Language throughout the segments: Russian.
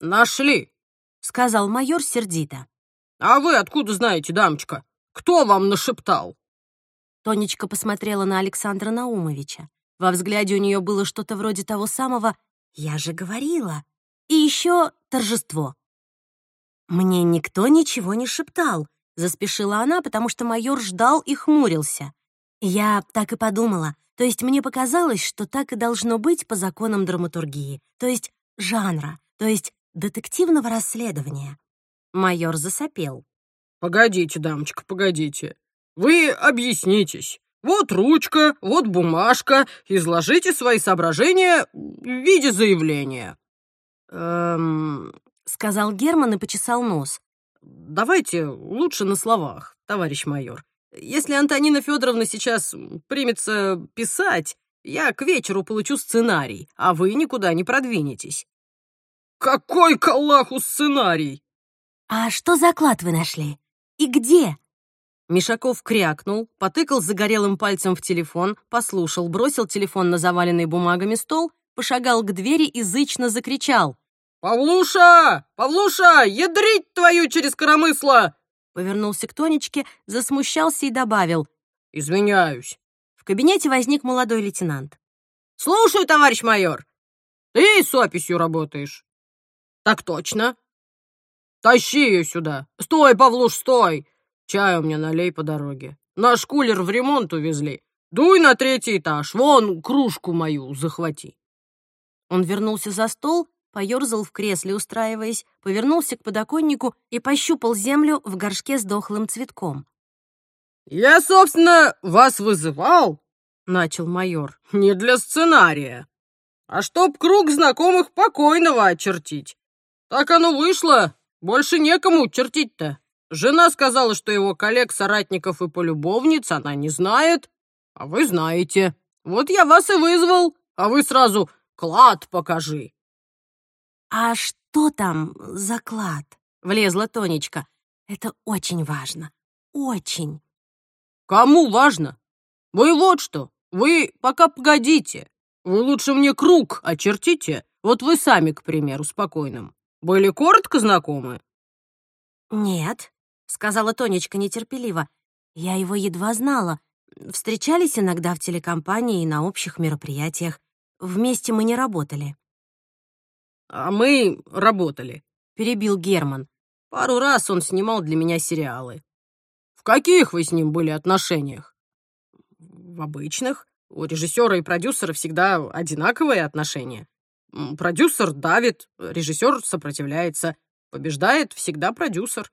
Нашли, сказал майор сердито. А вы откуда знаете, дамочка? Кто вам нашептал? Тонечка посмотрела на Александра Наумовича. Во взгляде у нее было что-то вроде того самого «я же говорила». И еще торжество. «Мне никто ничего не шептал», — заспешила она, потому что майор ждал и хмурился. Я так и подумала. То есть мне показалось, что так и должно быть по законам драматургии, то есть жанра, то есть детективного расследования. Майор засопел. «Погодите, дамочка, погодите. Вы объяснитесь. Вот ручка, вот бумажка. Изложите свои соображения в виде заявления». «Эм...» — сказал Герман и почесал нос. «Давайте лучше на словах, товарищ майор. Если Антонина Федоровна сейчас примется писать, я к вечеру получу сценарий, а вы никуда не продвинетесь». «Какой к Аллаху сценарий?» «А что за клад вы нашли? И где?» Мишаков крякнул, потыкал загорелым пальцем в телефон, послушал, бросил телефон на заваленный бумагами стол, пошагал к двери и зычно закричал. «Павлуша! Павлуша! Ядрить твою через коромысло!» Повернулся к Тонечке, засмущался и добавил. «Извиняюсь». В кабинете возник молодой лейтенант. «Слушаю, товарищ майор. Ты с описью работаешь?» «Так точно». «Тащи ее сюда. Стой, Павлуш, стой. Чай у меня налей по дороге. Наш кулер в ремонт увезли. Дуй на третий этаж. Вон кружку мою захвати». Он вернулся за стол, поёрзал в кресле, устраиваясь, повернулся к подоконнику и пощупал землю в горшке с дохлым цветком. «Я, собственно, вас вызывал», — начал майор, — «не для сценария, а чтоб круг знакомых покойного очертить. Так оно вышло, больше некому чертить-то. Жена сказала, что его коллег, соратников и полюбовниц она не знает, а вы знаете. Вот я вас и вызвал, а вы сразу «клад покажи». «А что там за клад?» — влезла Тонечка. «Это очень важно. Очень». «Кому важно? Вы вот что, вы пока погодите. Вы лучше мне круг очертите. Вот вы сами, к примеру, спокойным. Были коротко знакомы?» «Нет», — сказала Тонечка нетерпеливо. «Я его едва знала. Встречались иногда в телекомпании и на общих мероприятиях. Вместе мы не работали». «А мы работали», — перебил Герман. «Пару раз он снимал для меня сериалы». «В каких вы с ним были отношениях?» «В обычных. У режиссера и продюсера всегда одинаковые отношения. Продюсер давит, режиссер сопротивляется. Побеждает всегда продюсер».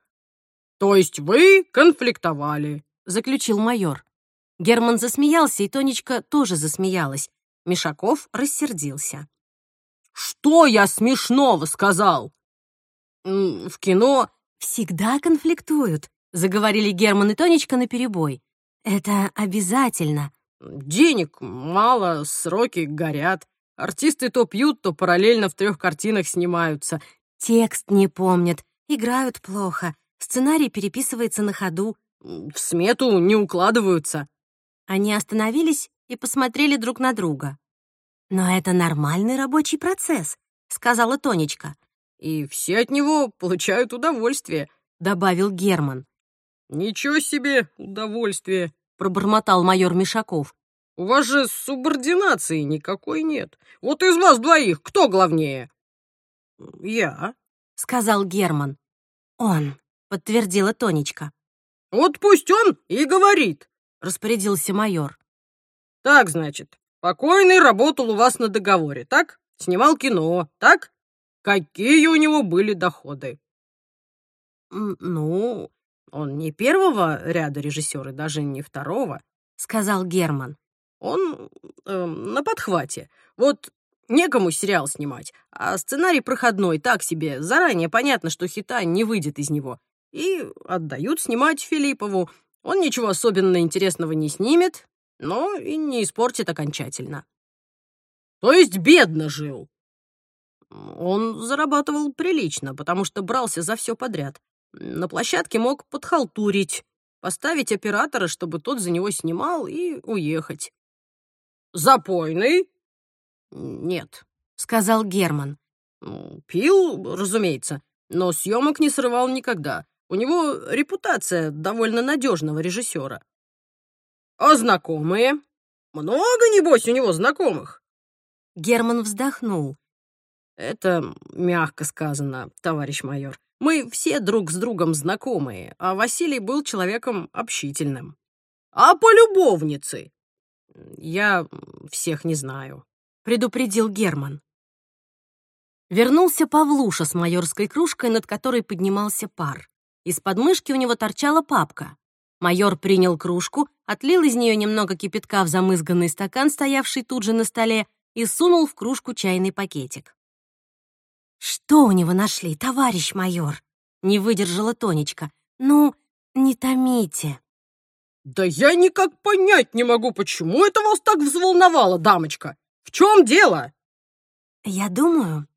«То есть вы конфликтовали?» — заключил майор. Герман засмеялся, и Тонечка тоже засмеялась. Мишаков рассердился. Что я смешного сказал? В кино всегда конфликтуют, заговорили Герман и Тонечка наперебой. Это обязательно. Денег мало, сроки горят. Артисты то пьют, то параллельно в трех картинах снимаются. Текст не помнят, играют плохо, сценарий переписывается на ходу. В смету не укладываются. Они остановились и посмотрели друг на друга. «Но это нормальный рабочий процесс», — сказала Тонечка. «И все от него получают удовольствие», — добавил Герман. «Ничего себе удовольствие», — пробормотал майор Мишаков. «У вас же субординации никакой нет. Вот из вас двоих кто главнее?» «Я», — сказал Герман. «Он», — подтвердила Тонечка. «Вот пусть он и говорит», — распорядился майор. «Так, значит, Покойный работал у вас на договоре, так? Снимал кино, так? Какие у него были доходы? Ну, он не первого ряда режиссер и даже не второго, сказал Герман. Он э, на подхвате. Вот некому сериал снимать, а сценарий проходной, так себе. Заранее понятно, что хита не выйдет из него. И отдают снимать Филиппову. Он ничего особенно интересного не снимет, но и не испортит окончательно. То есть бедно жил. Он зарабатывал прилично, потому что брался за все подряд. На площадке мог подхалтурить, поставить оператора, чтобы тот за него снимал, и уехать. «Запойный?» «Нет», — сказал Герман. Пил, разумеется, но съемок не срывал никогда. У него репутация довольно надежного режиссера. А знакомые? Много, небось, у него знакомых? Герман вздохнул. Это мягко сказано, товарищ майор. Мы все друг с другом знакомые, а Василий был человеком общительным. А по любовнице? Я всех не знаю, предупредил Герман. Вернулся Павлуша с майорской кружкой, над которой поднимался пар. Из подмышки у него торчала папка. Майор принял кружку, отлил из нее немного кипятка в замызганный стакан, стоявший тут же на столе, и сунул в кружку чайный пакетик. «Что у него нашли, товарищ майор?» — не выдержала Тонечка. «Ну, не томите». «Да я никак понять не могу, почему это вас так взволновало, дамочка. В чем дело?» «Я думаю,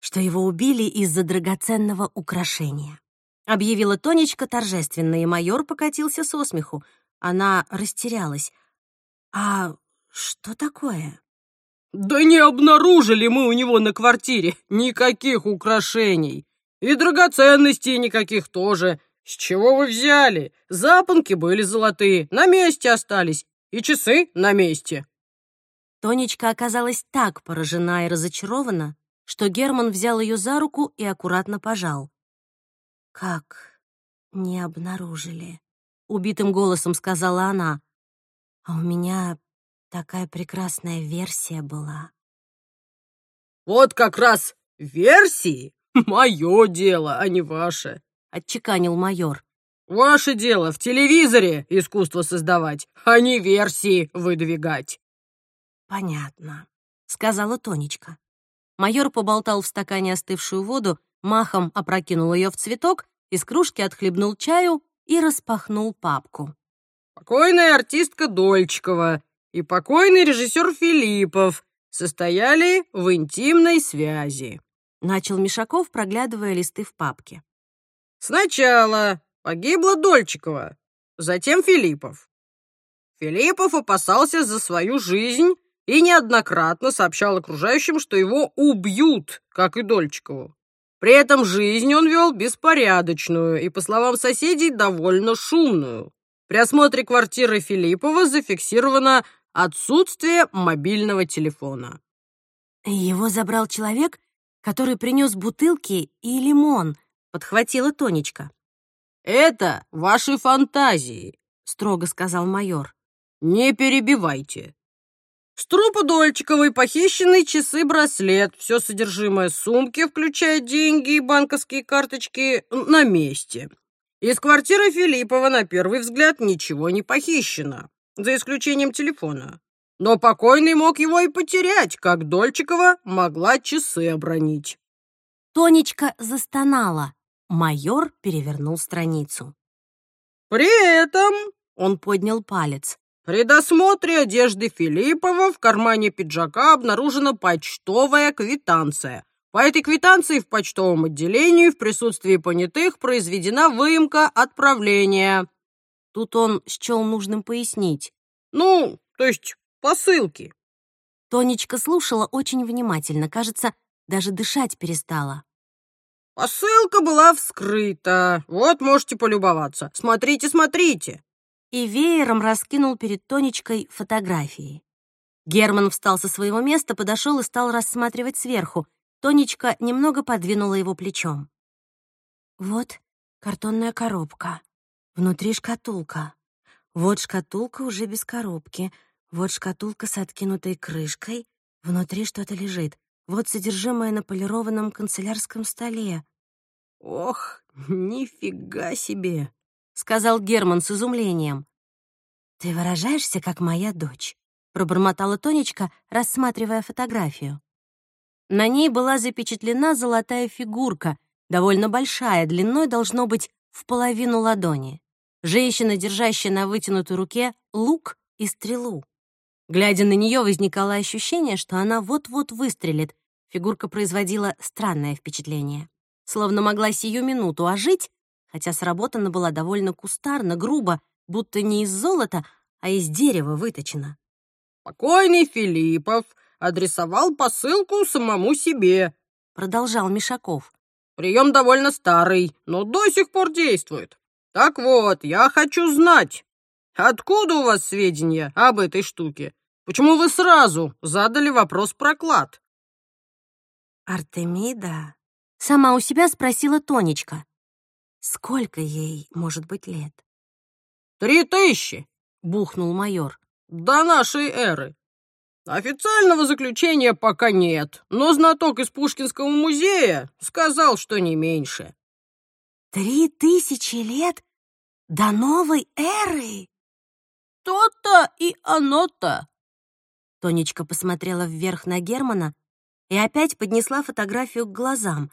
что его убили из-за драгоценного украшения», объявила Тонечка торжественно, и майор покатился со смеху. Она растерялась. «А что такое?» «Да не обнаружили мы у него на квартире никаких украшений. И драгоценностей никаких тоже. С чего вы взяли? Запонки были золотые, на месте остались. И часы на месте». Тонечка оказалась так поражена и разочарована, что Герман взял ее за руку и аккуратно пожал. «Как не обнаружили?» — убитым голосом сказала она. «А у меня такая прекрасная версия была». «Вот как раз версии мое дело, а не ваше», — отчеканил майор. «Ваше дело в телевизоре искусство создавать, а не версии выдвигать». «Понятно», — сказала Тонечка. Майор поболтал в стакане остывшую воду, махом опрокинул ее в цветок, из кружки отхлебнул чаю и распахнул папку. «Покойная артистка Дольчикова и покойный режиссер Филиппов состояли в интимной связи», начал Мишаков, проглядывая листы в папке. «Сначала погибла Дольчикова, затем Филиппов. Филиппов опасался за свою жизнь и неоднократно сообщал окружающим, что его убьют, как и Дольчикову. При этом жизнь он вел беспорядочную и, по словам соседей, довольно шумную. При осмотре квартиры Филиппова зафиксировано отсутствие мобильного телефона. «Его забрал человек, который принес бутылки и лимон», — подхватила Тонечка. «Это ваши фантазии», — строго сказал майор. «Не перебивайте. С трупа Дольчиковой похищены часы-браслет, все содержимое сумки, включая деньги и банковские карточки, на месте. Из квартиры Филиппова на первый взгляд ничего не похищено, за исключением телефона. Но покойный мог его и потерять, как Дольчикова могла часы обронить. Тонечка застонала. Майор перевернул страницу. При этом он поднял палец. При досмотре одежды Филиппова в кармане пиджака обнаружена почтовая квитанция. По этой квитанции в почтовом отделении в присутствии понятых произведена выемка отправления. Тут он счел нужным пояснить. Ну, то есть посылки. Тонечка слушала очень внимательно, кажется, даже дышать перестала. Посылка была вскрыта. Вот можете полюбоваться. Смотрите, смотрите и веером раскинул перед Тонечкой фотографии. Герман встал со своего места, подошел и стал рассматривать сверху. Тонечка немного подвинула его плечом. Вот картонная коробка. Внутри шкатулка. Вот шкатулка уже без коробки. Вот шкатулка с откинутой крышкой. Внутри что-то лежит. Вот содержимое на полированном канцелярском столе. Ох, нифига себе! сказал Герман с изумлением. «Ты выражаешься, как моя дочь», — пробормотала Тонечка, рассматривая фотографию. На ней была запечатлена золотая фигурка, довольно большая, длиной должно быть в половину ладони. Женщина, держащая на вытянутой руке лук и стрелу. Глядя на нее, возникало ощущение, что она вот-вот выстрелит. Фигурка производила странное впечатление. Словно могла сию минуту ожить хотя сработана была довольно кустарно, грубо, будто не из золота, а из дерева выточена. «Покойный Филиппов адресовал посылку самому себе. — продолжал Мишаков. «Прием довольно старый, но до сих пор действует. Так вот, я хочу знать, откуда у вас сведения об этой штуке? Почему вы сразу задали вопрос про клад?» «Артемида?» — сама у себя спросила Тонечка. «Сколько ей может быть лет?» «Три тысячи!» — бухнул майор. «До нашей эры. Официального заключения пока нет, но знаток из Пушкинского музея сказал, что не меньше». «Три тысячи лет? До новой эры?» «То-то и оно-то!» Тонечка посмотрела вверх на Германа и опять поднесла фотографию к глазам.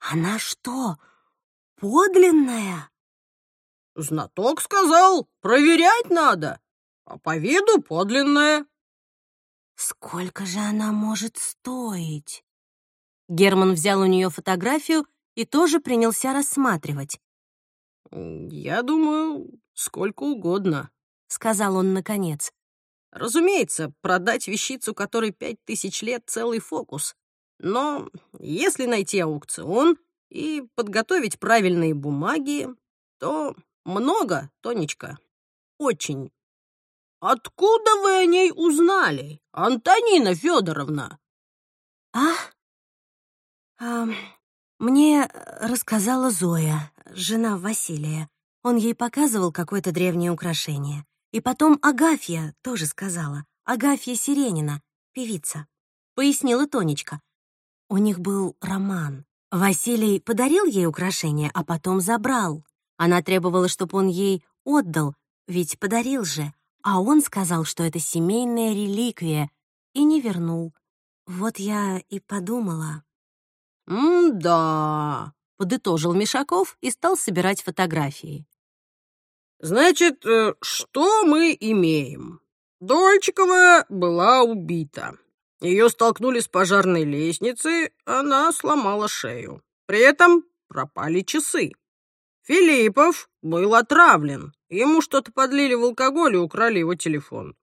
«Она что, подлинная?» «Знаток сказал, проверять надо, а по виду подлинная». Сколько же она может стоить? Герман взял у нее фотографию и тоже принялся рассматривать. «Я думаю, сколько угодно», — сказал он наконец. «Разумеется, продать вещицу, которой пять тысяч лет, целый фокус. Но если найти аукцион и подготовить правильные бумаги, то много, Тонечка, очень «Откуда вы о ней узнали, Антонина Федоровна?» «А? а мне рассказала Зоя, жена Василия. Он ей показывал какое-то древнее украшение. И потом Агафья тоже сказала. Агафья Сиренина, певица. Пояснила Тонечка. У них был роман. Василий подарил ей украшение, а потом забрал. Она требовала, чтобы он ей отдал, ведь подарил же. А он сказал, что это семейная реликвия, и не вернул. Вот я и подумала. «М-да», — подытожил Мишаков и стал собирать фотографии. «Значит, э, что мы имеем? Дольчикова была убита. Ее столкнули с пожарной лестницы, она сломала шею. При этом пропали часы. Филиппов был отравлен. Ему что-то подлили в алкоголь и украли его телефон.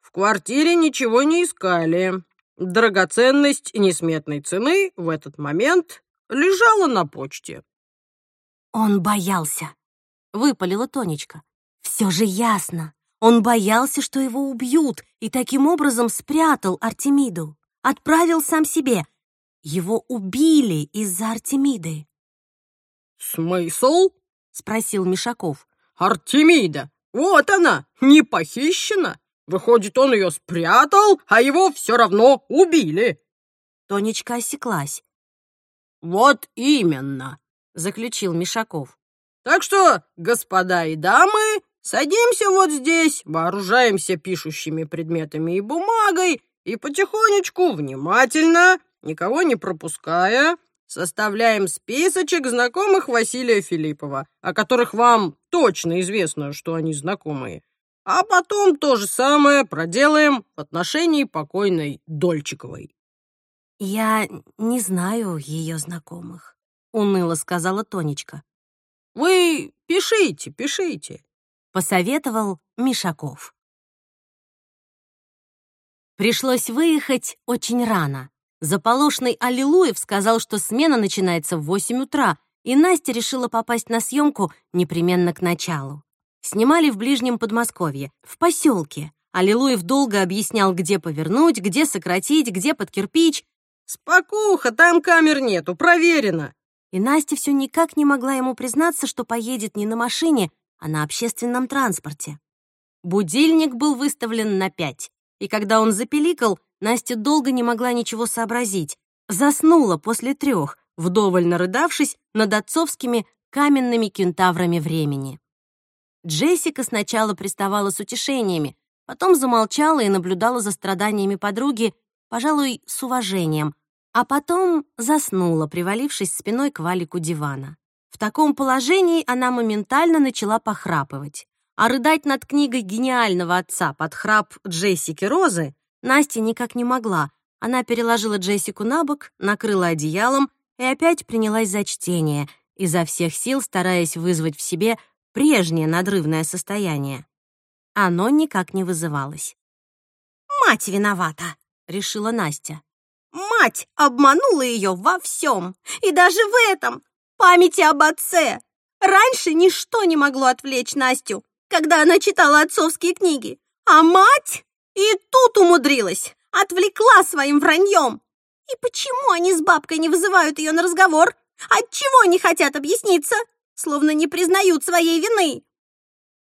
В квартире ничего не искали. Драгоценность несметной цены в этот момент лежала на почте. «Он боялся», — выпалила Тонечка. «Все же ясно. Он боялся, что его убьют, и таким образом спрятал Артемиду. Отправил сам себе. Его убили из-за Артемиды». «Смысл?» — спросил Мишаков. Артемида! Вот она, не похищена! Выходит, он ее спрятал, а его все равно убили!» Тонечка осеклась. «Вот именно!» — заключил Мишаков. «Так что, господа и дамы, садимся вот здесь, вооружаемся пишущими предметами и бумагой и потихонечку, внимательно, никого не пропуская, Составляем списочек знакомых Василия Филиппова, о которых вам точно известно, что они знакомые. А потом то же самое проделаем в отношении покойной Дольчиковой. «Я не знаю ее знакомых», — уныло сказала Тонечка. «Вы пишите, пишите», — посоветовал Мишаков. Пришлось выехать очень рано. Заполошный Аллилуев сказал, что смена начинается в 8 утра, и Настя решила попасть на съемку непременно к началу. Снимали в ближнем Подмосковье, в поселке. Аллилуев долго объяснял, где повернуть, где сократить, где под кирпич. «Спокуха, там камер нету, проверено!» И Настя все никак не могла ему признаться, что поедет не на машине, а на общественном транспорте. Будильник был выставлен на пять, и когда он запеликал, Настя долго не могла ничего сообразить. Заснула после трех, вдоволь нарыдавшись над отцовскими каменными кентаврами времени. Джессика сначала приставала с утешениями, потом замолчала и наблюдала за страданиями подруги, пожалуй, с уважением, а потом заснула, привалившись спиной к валику дивана. В таком положении она моментально начала похрапывать. А рыдать над книгой гениального отца под храп Джессики Розы Настя никак не могла. Она переложила Джессику на бок, накрыла одеялом и опять принялась за чтение, изо всех сил стараясь вызвать в себе прежнее надрывное состояние. Оно никак не вызывалось. «Мать виновата», — решила Настя. «Мать обманула ее во всем. И даже в этом памяти об отце. Раньше ничто не могло отвлечь Настю, когда она читала отцовские книги. А мать и тут умудрилась, отвлекла своим враньем. И почему они с бабкой не вызывают ее на разговор? Отчего не хотят объясниться? Словно не признают своей вины.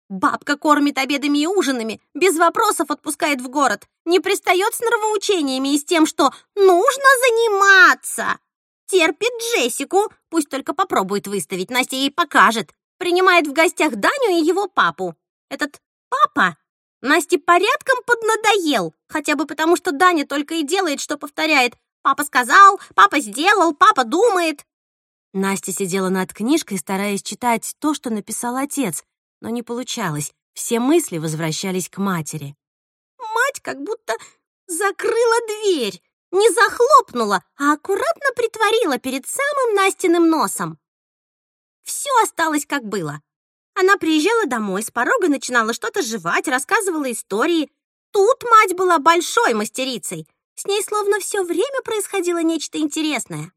Бабка кормит обедами и ужинами, без вопросов отпускает в город, не пристает с нравоучениями и с тем, что нужно заниматься. Терпит Джессику, пусть только попробует выставить, Настя ей покажет. Принимает в гостях Даню и его папу. Этот папа Насте порядком поднадоел, хотя бы потому, что Даня только и делает, что повторяет «папа сказал», «папа сделал», «папа думает». Настя сидела над книжкой, стараясь читать то, что написал отец, но не получалось. Все мысли возвращались к матери. Мать как будто закрыла дверь, не захлопнула, а аккуратно притворила перед самым Настиным носом. Все осталось как было. Она приезжала домой, с порога начинала что-то жевать, рассказывала истории. Тут мать была большой мастерицей. С ней словно все время происходило нечто интересное.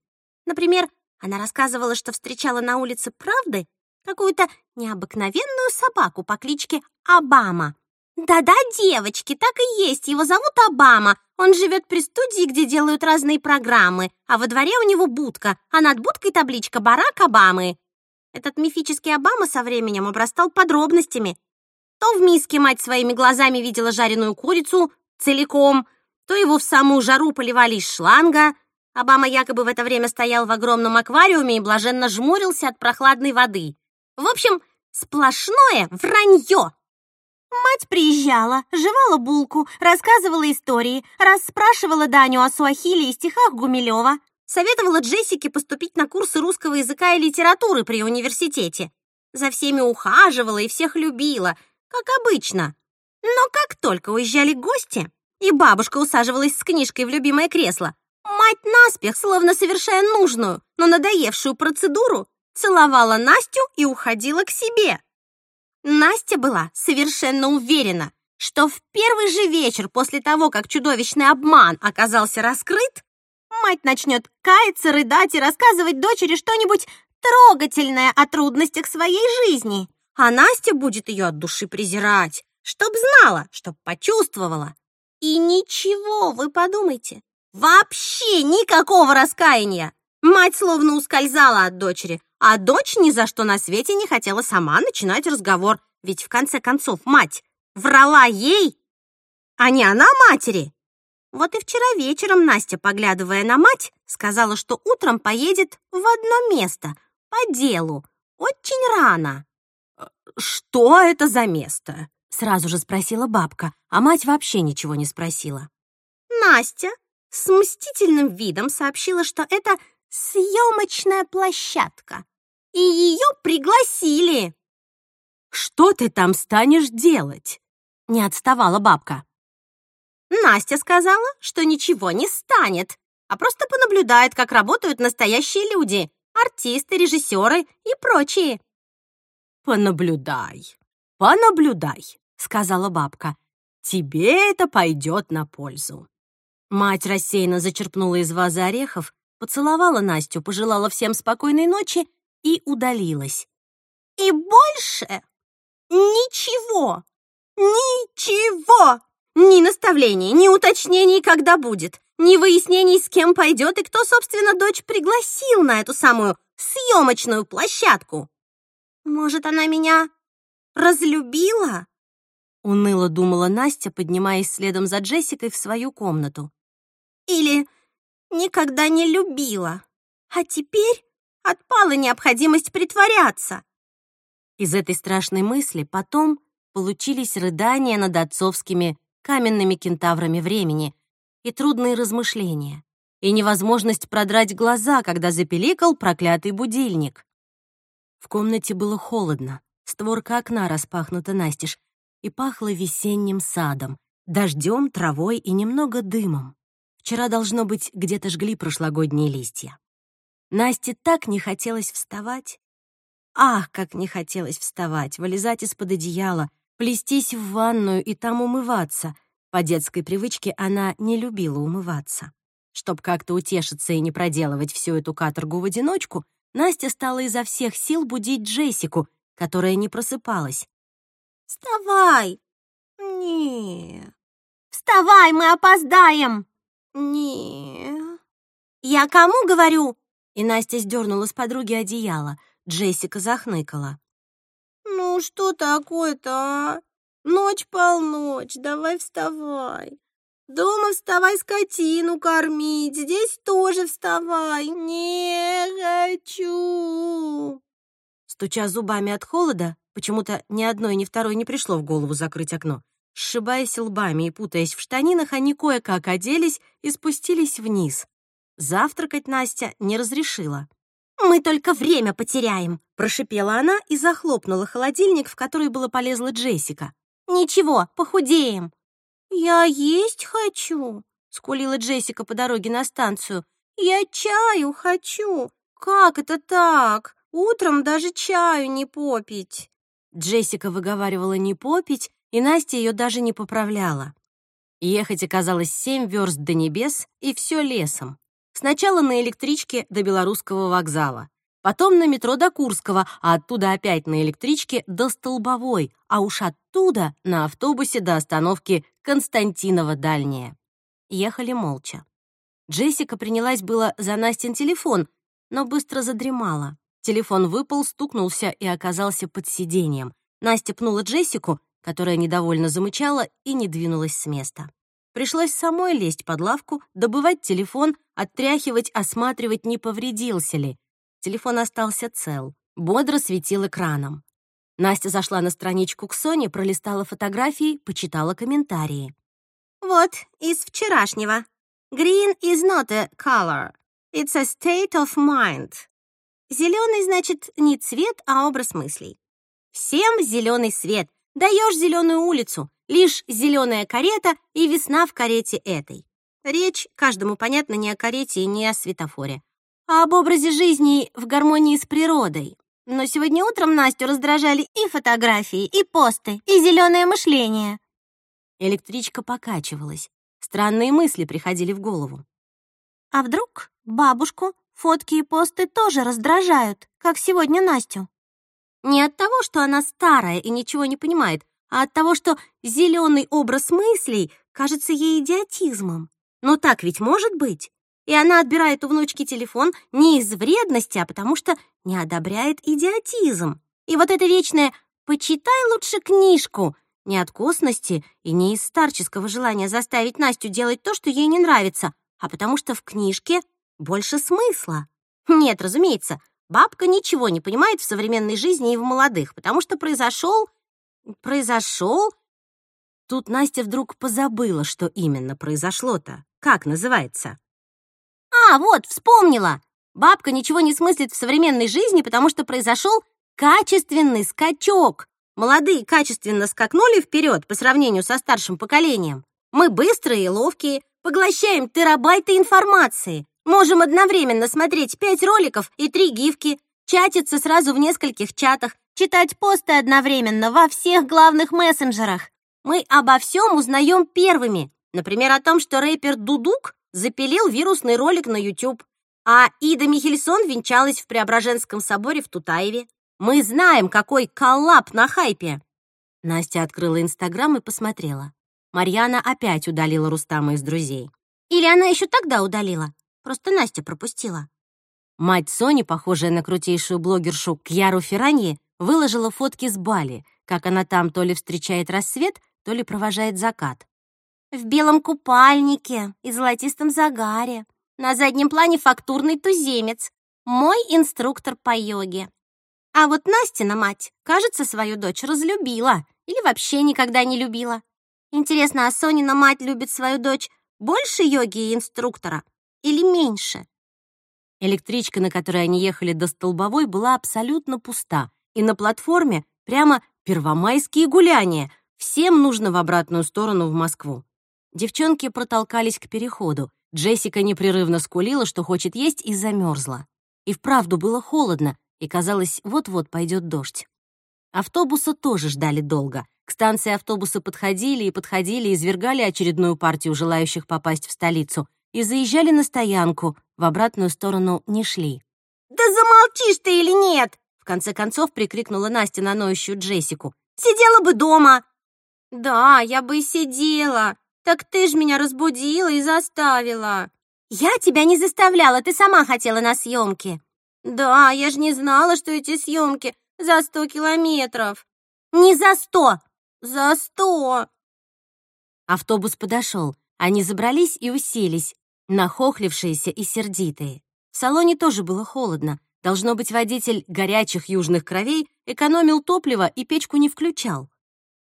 Например, она рассказывала, что встречала на улице правды какую-то необыкновенную собаку по кличке Обама. Да-да, девочки, так и есть, его зовут Обама. Он живет при студии, где делают разные программы, а во дворе у него будка, а над будкой табличка «Барак Обамы». Этот мифический Обама со временем обрастал подробностями. То в миске мать своими глазами видела жареную курицу целиком, то его в самую жару поливали из шланга. Обама якобы в это время стоял в огромном аквариуме и блаженно жмурился от прохладной воды. В общем, сплошное вранье. Мать приезжала, жевала булку, рассказывала истории, расспрашивала Даню о Суахиле и стихах Гумилева, советовала Джессике поступить на курсы русского языка и литературы при университете. За всеми ухаживала и всех любила, как обычно. Но как только уезжали гости, и бабушка усаживалась с книжкой в любимое кресло, мать наспех, словно совершая нужную, но надоевшую процедуру, целовала Настю и уходила к себе. Настя была совершенно уверена, что в первый же вечер после того, как чудовищный обман оказался раскрыт, мать начнет каяться, рыдать и рассказывать дочери что-нибудь трогательное о трудностях своей жизни. А Настя будет ее от души презирать, чтоб знала, чтоб почувствовала. И ничего, вы подумайте, вообще никакого раскаяния. Мать словно ускользала от дочери, а дочь ни за что на свете не хотела сама начинать разговор, ведь в конце концов мать врала ей, а не она матери. Вот и вчера вечером Настя, поглядывая на мать, сказала, что утром поедет в одно место, по делу, очень рано. «Что это за место?» — сразу же спросила бабка, а мать вообще ничего не спросила. Настя с мстительным видом сообщила, что это съемочная площадка, и ее пригласили. «Что ты там станешь делать?» — не отставала бабка. Настя сказала, что ничего не станет, а просто понаблюдает, как работают настоящие люди, артисты, режиссеры и прочие. «Понаблюдай, понаблюдай», — сказала бабка. «Тебе это пойдет на пользу». Мать рассеянно зачерпнула из вазы орехов, поцеловала Настю, пожелала всем спокойной ночи и удалилась. И больше ничего, ничего, ни наставлений, ни уточнений, когда будет, ни выяснений, с кем пойдет и кто, собственно, дочь пригласил на эту самую съемочную площадку. Может, она меня разлюбила? Уныло думала Настя, поднимаясь следом за Джессикой в свою комнату. Или никогда не любила, а теперь отпала необходимость притворяться. Из этой страшной мысли потом получились рыдания над отцовскими каменными кентаврами времени и трудные размышления, и невозможность продрать глаза, когда запеликал проклятый будильник. В комнате было холодно, створка окна распахнута настежь, и пахло весенним садом, дождем, травой и немного дымом. Вчера, должно быть, где-то жгли прошлогодние листья. Насте так не хотелось вставать. Ах, как не хотелось вставать, вылезать из-под одеяла, плестись в ванную и там умываться. По детской привычке она не любила умываться. Чтобы как-то утешиться и не проделывать всю эту каторгу в одиночку, Настя стала изо всех сил будить Джессику, которая не просыпалась. «Вставай!» «Не...» «Вставай, мы опоздаем!» «Не...» «Я кому говорю?» И Настя сдернула с подруги одеяло. Джессика захныкала. «Ну что такое-то, а? Ночь-полночь, давай вставай. Дома вставай скотину кормить, здесь тоже вставай. Не хочу!» Стуча зубами от холода, почему-то ни одной, ни второй не пришло в голову закрыть окно. Сшибаясь лбами и путаясь в штанинах, они кое-как оделись и спустились вниз. Завтракать Настя не разрешила. «Мы только время потеряем», — прошипела она и захлопнула холодильник, в который было полезла Джессика. «Ничего, похудеем». «Я есть хочу», — скулила Джессика по дороге на станцию. «Я чаю хочу. Как это так? Утром даже чаю не попить». Джессика выговаривала «не попить», и Настя ее даже не поправляла. Ехать оказалось семь верст до небес, и все лесом. Сначала на электричке до Белорусского вокзала, потом на метро до Курского, а оттуда опять на электричке до Столбовой, а уж оттуда на автобусе до остановки Константинова Дальняя. Ехали молча. Джессика принялась было за Настин телефон, но быстро задремала. Телефон выпал, стукнулся и оказался под сиденьем. Настя пнула Джессику, которая недовольно замычала и не двинулась с места. Пришлось самой лезть под лавку, добывать телефон, оттряхивать, осматривать, не повредился ли. Телефон остался цел, бодро светил экраном. Настя зашла на страничку к Соне, пролистала фотографии, почитала комментарии. «Вот, из вчерашнего. Green is not a color. It's a state of mind. Зеленый, значит, не цвет, а образ мыслей. Всем зеленый свет. Даешь зеленую улицу, лишь зеленая карета и весна в карете этой. Речь каждому понятно не о карете и не о светофоре, а об образе жизни в гармонии с природой. Но сегодня утром Настю раздражали и фотографии, и посты, и зеленое мышление. Электричка покачивалась. Странные мысли приходили в голову. А вдруг бабушку фотки и посты тоже раздражают, как сегодня Настю? Не от того, что она старая и ничего не понимает, а от того, что зеленый образ мыслей кажется ей идиотизмом. Но так ведь может быть. И она отбирает у внучки телефон не из вредности, а потому что не одобряет идиотизм. И вот это вечное «почитай лучше книжку» не от косности и не из старческого желания заставить Настю делать то, что ей не нравится, а потому что в книжке больше смысла. Нет, разумеется, Бабка ничего не понимает в современной жизни и в молодых, потому что произошел... произошел... Тут Настя вдруг позабыла, что именно произошло-то. Как называется? А, вот, вспомнила. Бабка ничего не смыслит в современной жизни, потому что произошел качественный скачок. Молодые качественно скакнули вперед по сравнению со старшим поколением. Мы быстрые и ловкие, поглощаем терабайты информации, Можем одновременно смотреть пять роликов и три гифки, чатиться сразу в нескольких чатах, читать посты одновременно во всех главных мессенджерах. Мы обо всем узнаем первыми. Например, о том, что рэпер Дудук запилил вирусный ролик на YouTube, а Ида Михельсон венчалась в Преображенском соборе в Тутаеве. Мы знаем, какой коллап на хайпе. Настя открыла Инстаграм и посмотрела. Марьяна опять удалила Рустама из друзей. Или она еще тогда удалила? Просто Настя пропустила. Мать Сони, похожая на крутейшую блогершу Кьяру Ферранье, выложила фотки с Бали, как она там то ли встречает рассвет, то ли провожает закат. В белом купальнике и золотистом загаре. На заднем плане фактурный туземец. Мой инструктор по йоге. А вот Настина мать, кажется, свою дочь разлюбила или вообще никогда не любила. Интересно, а Сонина мать любит свою дочь больше йоги и инструктора или меньше? Электричка, на которой они ехали до Столбовой, была абсолютно пуста, и на платформе прямо первомайские гуляния. Всем нужно в обратную сторону в Москву. Девчонки протолкались к переходу. Джессика непрерывно скулила, что хочет есть, и замерзла. И вправду было холодно, и казалось, вот-вот пойдет дождь. Автобуса тоже ждали долго. К станции автобусы подходили и подходили, извергали очередную партию желающих попасть в столицу. и заезжали на стоянку, в обратную сторону не шли. «Да замолчишь ты или нет?» Конце концов прикрикнула Настя на ноющую Джессику. «Сидела бы дома!» «Да, я бы и сидела. Так ты ж меня разбудила и заставила». «Я тебя не заставляла, ты сама хотела на съемки». «Да, я же не знала, что эти съемки за сто километров». «Не за сто!» «За сто!» Автобус подошел. Они забрались и уселись, нахохлившиеся и сердитые. В салоне тоже было холодно. Должно быть, водитель горячих южных кровей экономил топливо и печку не включал.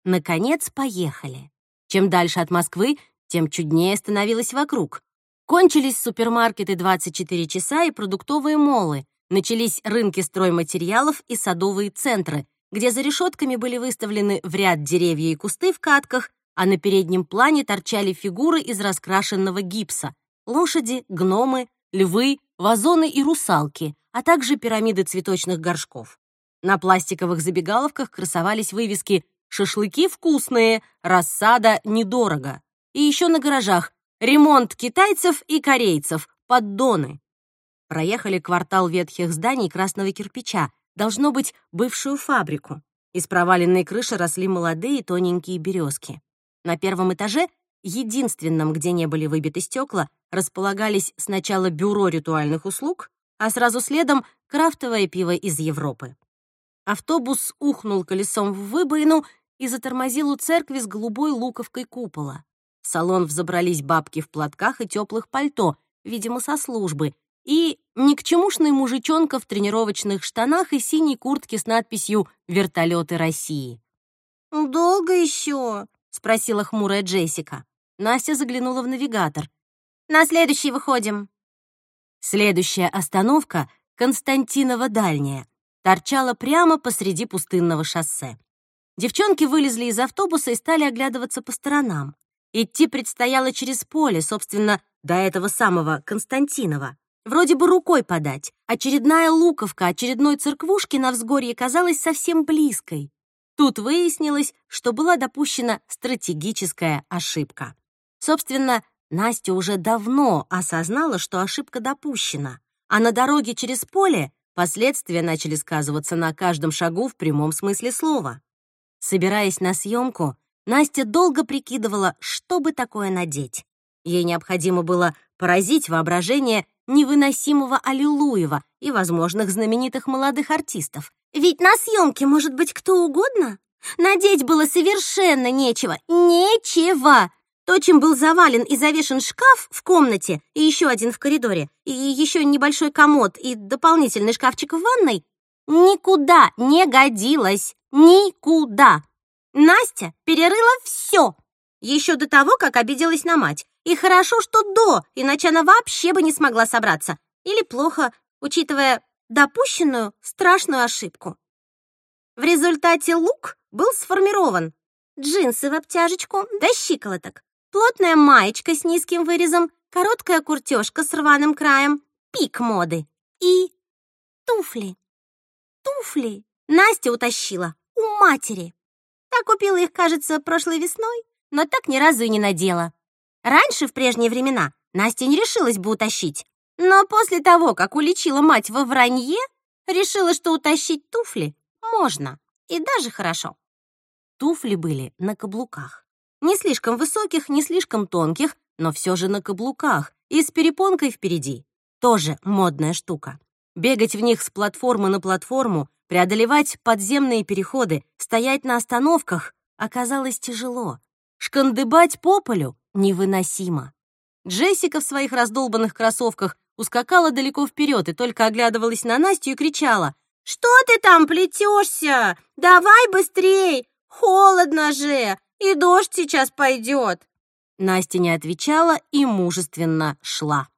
Наконец, поехали. Чем дальше от Москвы, тем чуднее становилось вокруг. Кончились супермаркеты 24 часа и продуктовые молы. Начались рынки стройматериалов и садовые центры, где за решетками были выставлены в ряд деревья и кусты в катках, а на переднем плане торчали фигуры из раскрашенного гипса — лошади, гномы, львы, вазоны и русалки, а также пирамиды цветочных горшков. На пластиковых забегаловках красовались вывески «Шашлыки вкусные», «Рассада недорого». И еще на гаражах «Ремонт китайцев и корейцев», «Поддоны». Проехали квартал ветхих зданий красного кирпича, должно быть, бывшую фабрику. Из проваленной крыши росли молодые тоненькие березки. На первом этаже, единственном, где не были выбиты стекла, располагались сначала бюро ритуальных услуг, а сразу следом крафтовое пиво из Европы. Автобус ухнул колесом в выбоину и затормозил у церкви с голубой луковкой купола. В салон взобрались бабки в платках и теплых пальто, видимо, со службы, и никчемушный мужичонка в тренировочных штанах и синей куртке с надписью «Вертолеты России». «Долго еще?» — спросила хмурая Джессика. Настя заглянула в навигатор. «На следующий выходим». Следующая остановка — Константинова дальняя, торчала прямо посреди пустынного шоссе. Девчонки вылезли из автобуса и стали оглядываться по сторонам. Идти предстояло через поле, собственно, до этого самого Константинова. Вроде бы рукой подать. Очередная луковка очередной церквушки на взгорье казалась совсем близкой. Тут выяснилось, что была допущена стратегическая ошибка. Собственно, Настя уже давно осознала, что ошибка допущена, а на дороге через поле последствия начали сказываться на каждом шагу в прямом смысле слова. Собираясь на съемку, Настя долго прикидывала, что бы такое надеть. Ей необходимо было поразить воображение невыносимого Аллилуева и возможных знаменитых молодых артистов. Ведь на съемке может быть кто угодно. Надеть было совершенно нечего. Нечего! То, чем был завален и завешен шкаф в комнате, и еще один в коридоре, и еще небольшой комод, и дополнительный шкафчик в ванной, никуда не годилось. Никуда. Настя перерыла все. Еще до того, как обиделась на мать. И хорошо, что до, иначе она вообще бы не смогла собраться. Или плохо, учитывая допущенную страшную ошибку. В результате лук был сформирован. Джинсы в обтяжечку до щиколоток, плотная маечка с низким вырезом, короткая куртежка с рваным краем, пик моды и туфли. Туфли Настя утащила у матери. Та купила их, кажется, прошлой весной, но так ни разу и не надела. Раньше, в прежние времена, Настя не решилась бы утащить. Но после того, как уличила мать во вранье, решила, что утащить туфли можно. И даже хорошо. Туфли были на каблуках. Не слишком высоких, не слишком тонких, но все же на каблуках и с перепонкой впереди. Тоже модная штука. Бегать в них с платформы на платформу, преодолевать подземные переходы, стоять на остановках оказалось тяжело. Шкандыбать по полю невыносимо. Джессика в своих раздолбанных кроссовках ускакала далеко вперед и только оглядывалась на Настю и кричала. «Что ты там плетешься? Давай быстрей! Холодно же! И дождь сейчас пойдет!» Настя не отвечала и мужественно шла.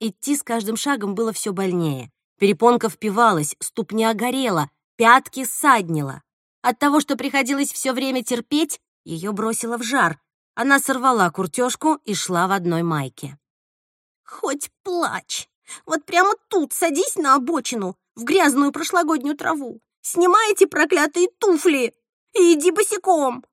Идти с каждым шагом было все больнее. Перепонка впивалась, ступня горела, пятки ссаднила. От того, что приходилось все время терпеть, ее бросило в жар, она сорвала куртежку и шла в одной майке. «Хоть плачь! Вот прямо тут садись на обочину, в грязную прошлогоднюю траву, снимай эти проклятые туфли и иди босиком!»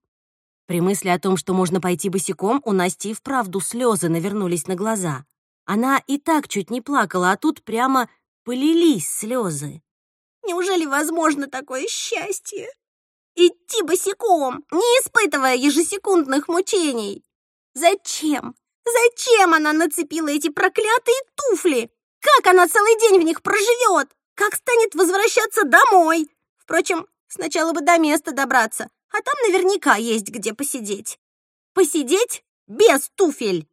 При мысли о том, что можно пойти босиком, у Насти вправду слезы навернулись на глаза. Она и так чуть не плакала, а тут прямо полились слезы. Неужели возможно такое счастье? Идти босиком, не испытывая ежесекундных мучений. Зачем? Зачем она нацепила эти проклятые туфли? Как она целый день в них проживет? Как станет возвращаться домой? Впрочем, сначала бы до места добраться, а там наверняка есть где посидеть. Посидеть без туфель.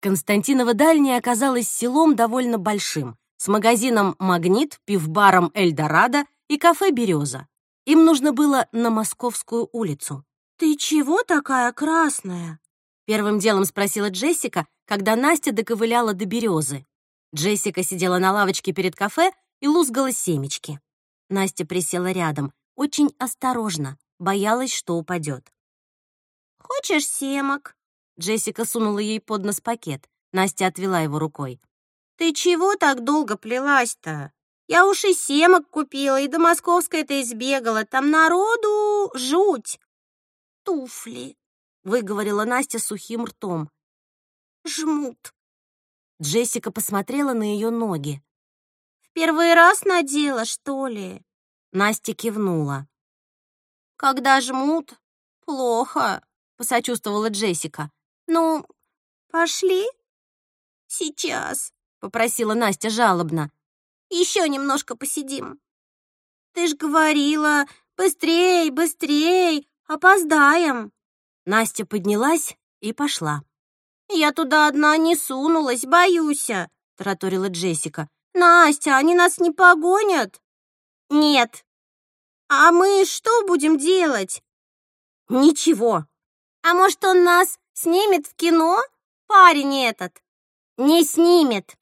Константиново дальнее оказалось селом довольно большим, с магазином «Магнит», пивбаром «Эльдорадо» и кафе «Береза». Им нужно было на Московскую улицу. «Ты чего такая красная?» Первым делом спросила Джессика, когда Настя доковыляла до березы. Джессика сидела на лавочке перед кафе и лузгала семечки. Настя присела рядом, очень осторожно, боялась, что упадет. «Хочешь семок?» Джессика сунула ей под нос пакет. Настя отвела его рукой. «Ты чего так долго плелась-то? Я уж и семок купила, и до Московской-то избегала. Там народу жуть!» «Туфли», — выговорила Настя сухим ртом. «Жмут». Джессика посмотрела на ее ноги. «В первый раз надела, что ли?» Настя кивнула. «Когда жмут, плохо», — посочувствовала Джессика. «Ну, пошли?» «Сейчас», — попросила Настя жалобно. «Еще немножко посидим». «Ты ж говорила, быстрей, быстрей, опоздаем». Настя поднялась и пошла. «Я туда одна не сунулась, боюсь», — тараторила Джессика. «Настя, они нас не погонят?» «Нет». «А мы что будем делать?» «Ничего». «А может, он нас снимет в кино? Парень этот?» «Не снимет».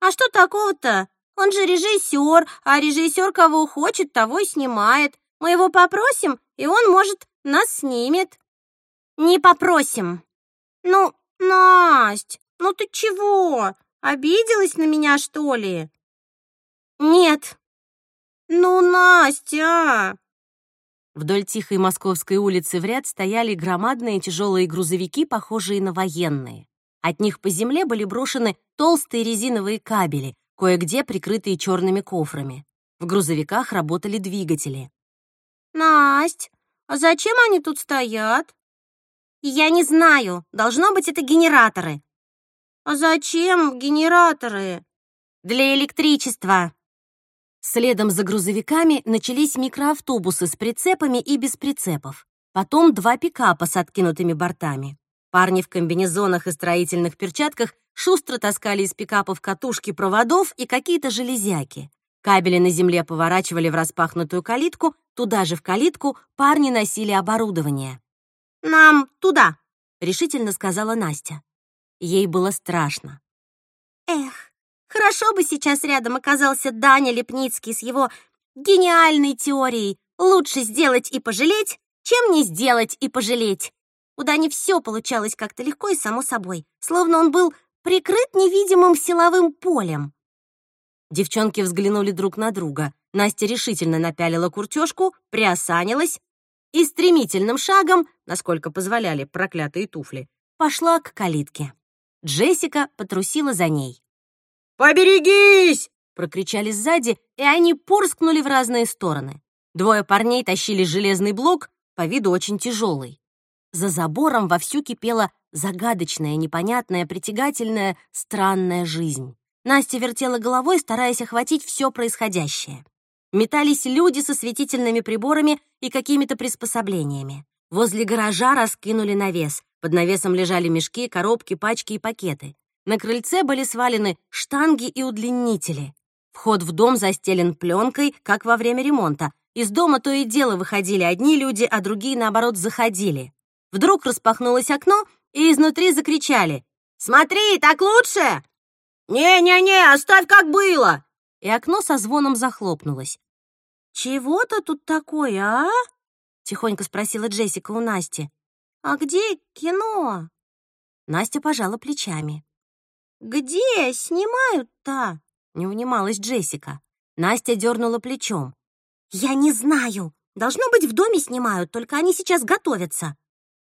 «А что такого-то? Он же режиссер, а режиссер кого хочет, того и снимает. Мы его попросим, и он, может, нас снимет». «Не попросим». «Ну, Насть, ну ты чего? Обиделась на меня, что ли?» «Нет». «Ну, Настя!» Вдоль тихой московской улицы в ряд стояли громадные тяжелые грузовики, похожие на военные. От них по земле были брошены толстые резиновые кабели, кое-где прикрытые черными кофрами. В грузовиках работали двигатели. «Насть, а зачем они тут стоят?» «Я не знаю. Должно быть, это генераторы». «А зачем генераторы?» «Для электричества». Следом за грузовиками начались микроавтобусы с прицепами и без прицепов. Потом два пикапа с откинутыми бортами. Парни в комбинезонах и строительных перчатках шустро таскали из пикапов катушки проводов и какие-то железяки. Кабели на земле поворачивали в распахнутую калитку, туда же в калитку парни носили оборудование. «Нам туда», — решительно сказала Настя. Ей было страшно. «Эх, хорошо бы сейчас рядом оказался Даня Лепницкий с его гениальной теорией «лучше сделать и пожалеть, чем не сделать и пожалеть». У Дани все получалось как-то легко и само собой, словно он был прикрыт невидимым силовым полем. Девчонки взглянули друг на друга. Настя решительно напялила куртёжку, приосанилась, и стремительным шагом, насколько позволяли проклятые туфли, пошла к калитке. Джессика потрусила за ней. «Поберегись!» — прокричали сзади, и они порскнули в разные стороны. Двое парней тащили железный блок, по виду очень тяжелый. За забором вовсю кипела загадочная, непонятная, притягательная, странная жизнь. Настя вертела головой, стараясь охватить все происходящее. Метались люди со светительными приборами и какими-то приспособлениями. Возле гаража раскинули навес. Под навесом лежали мешки, коробки, пачки и пакеты. На крыльце были свалены штанги и удлинители. Вход в дом застелен пленкой, как во время ремонта. Из дома то и дело выходили одни люди, а другие, наоборот, заходили. Вдруг распахнулось окно, и изнутри закричали. «Смотри, так лучше!» «Не-не-не, оставь как было!» И окно со звоном захлопнулось. «Чего-то тут такое, а?» — тихонько спросила Джессика у Насти. «А где кино?» Настя пожала плечами. «Где снимают-то?» — не унималась Джессика. Настя дернула плечом. «Я не знаю. Должно быть, в доме снимают, только они сейчас готовятся».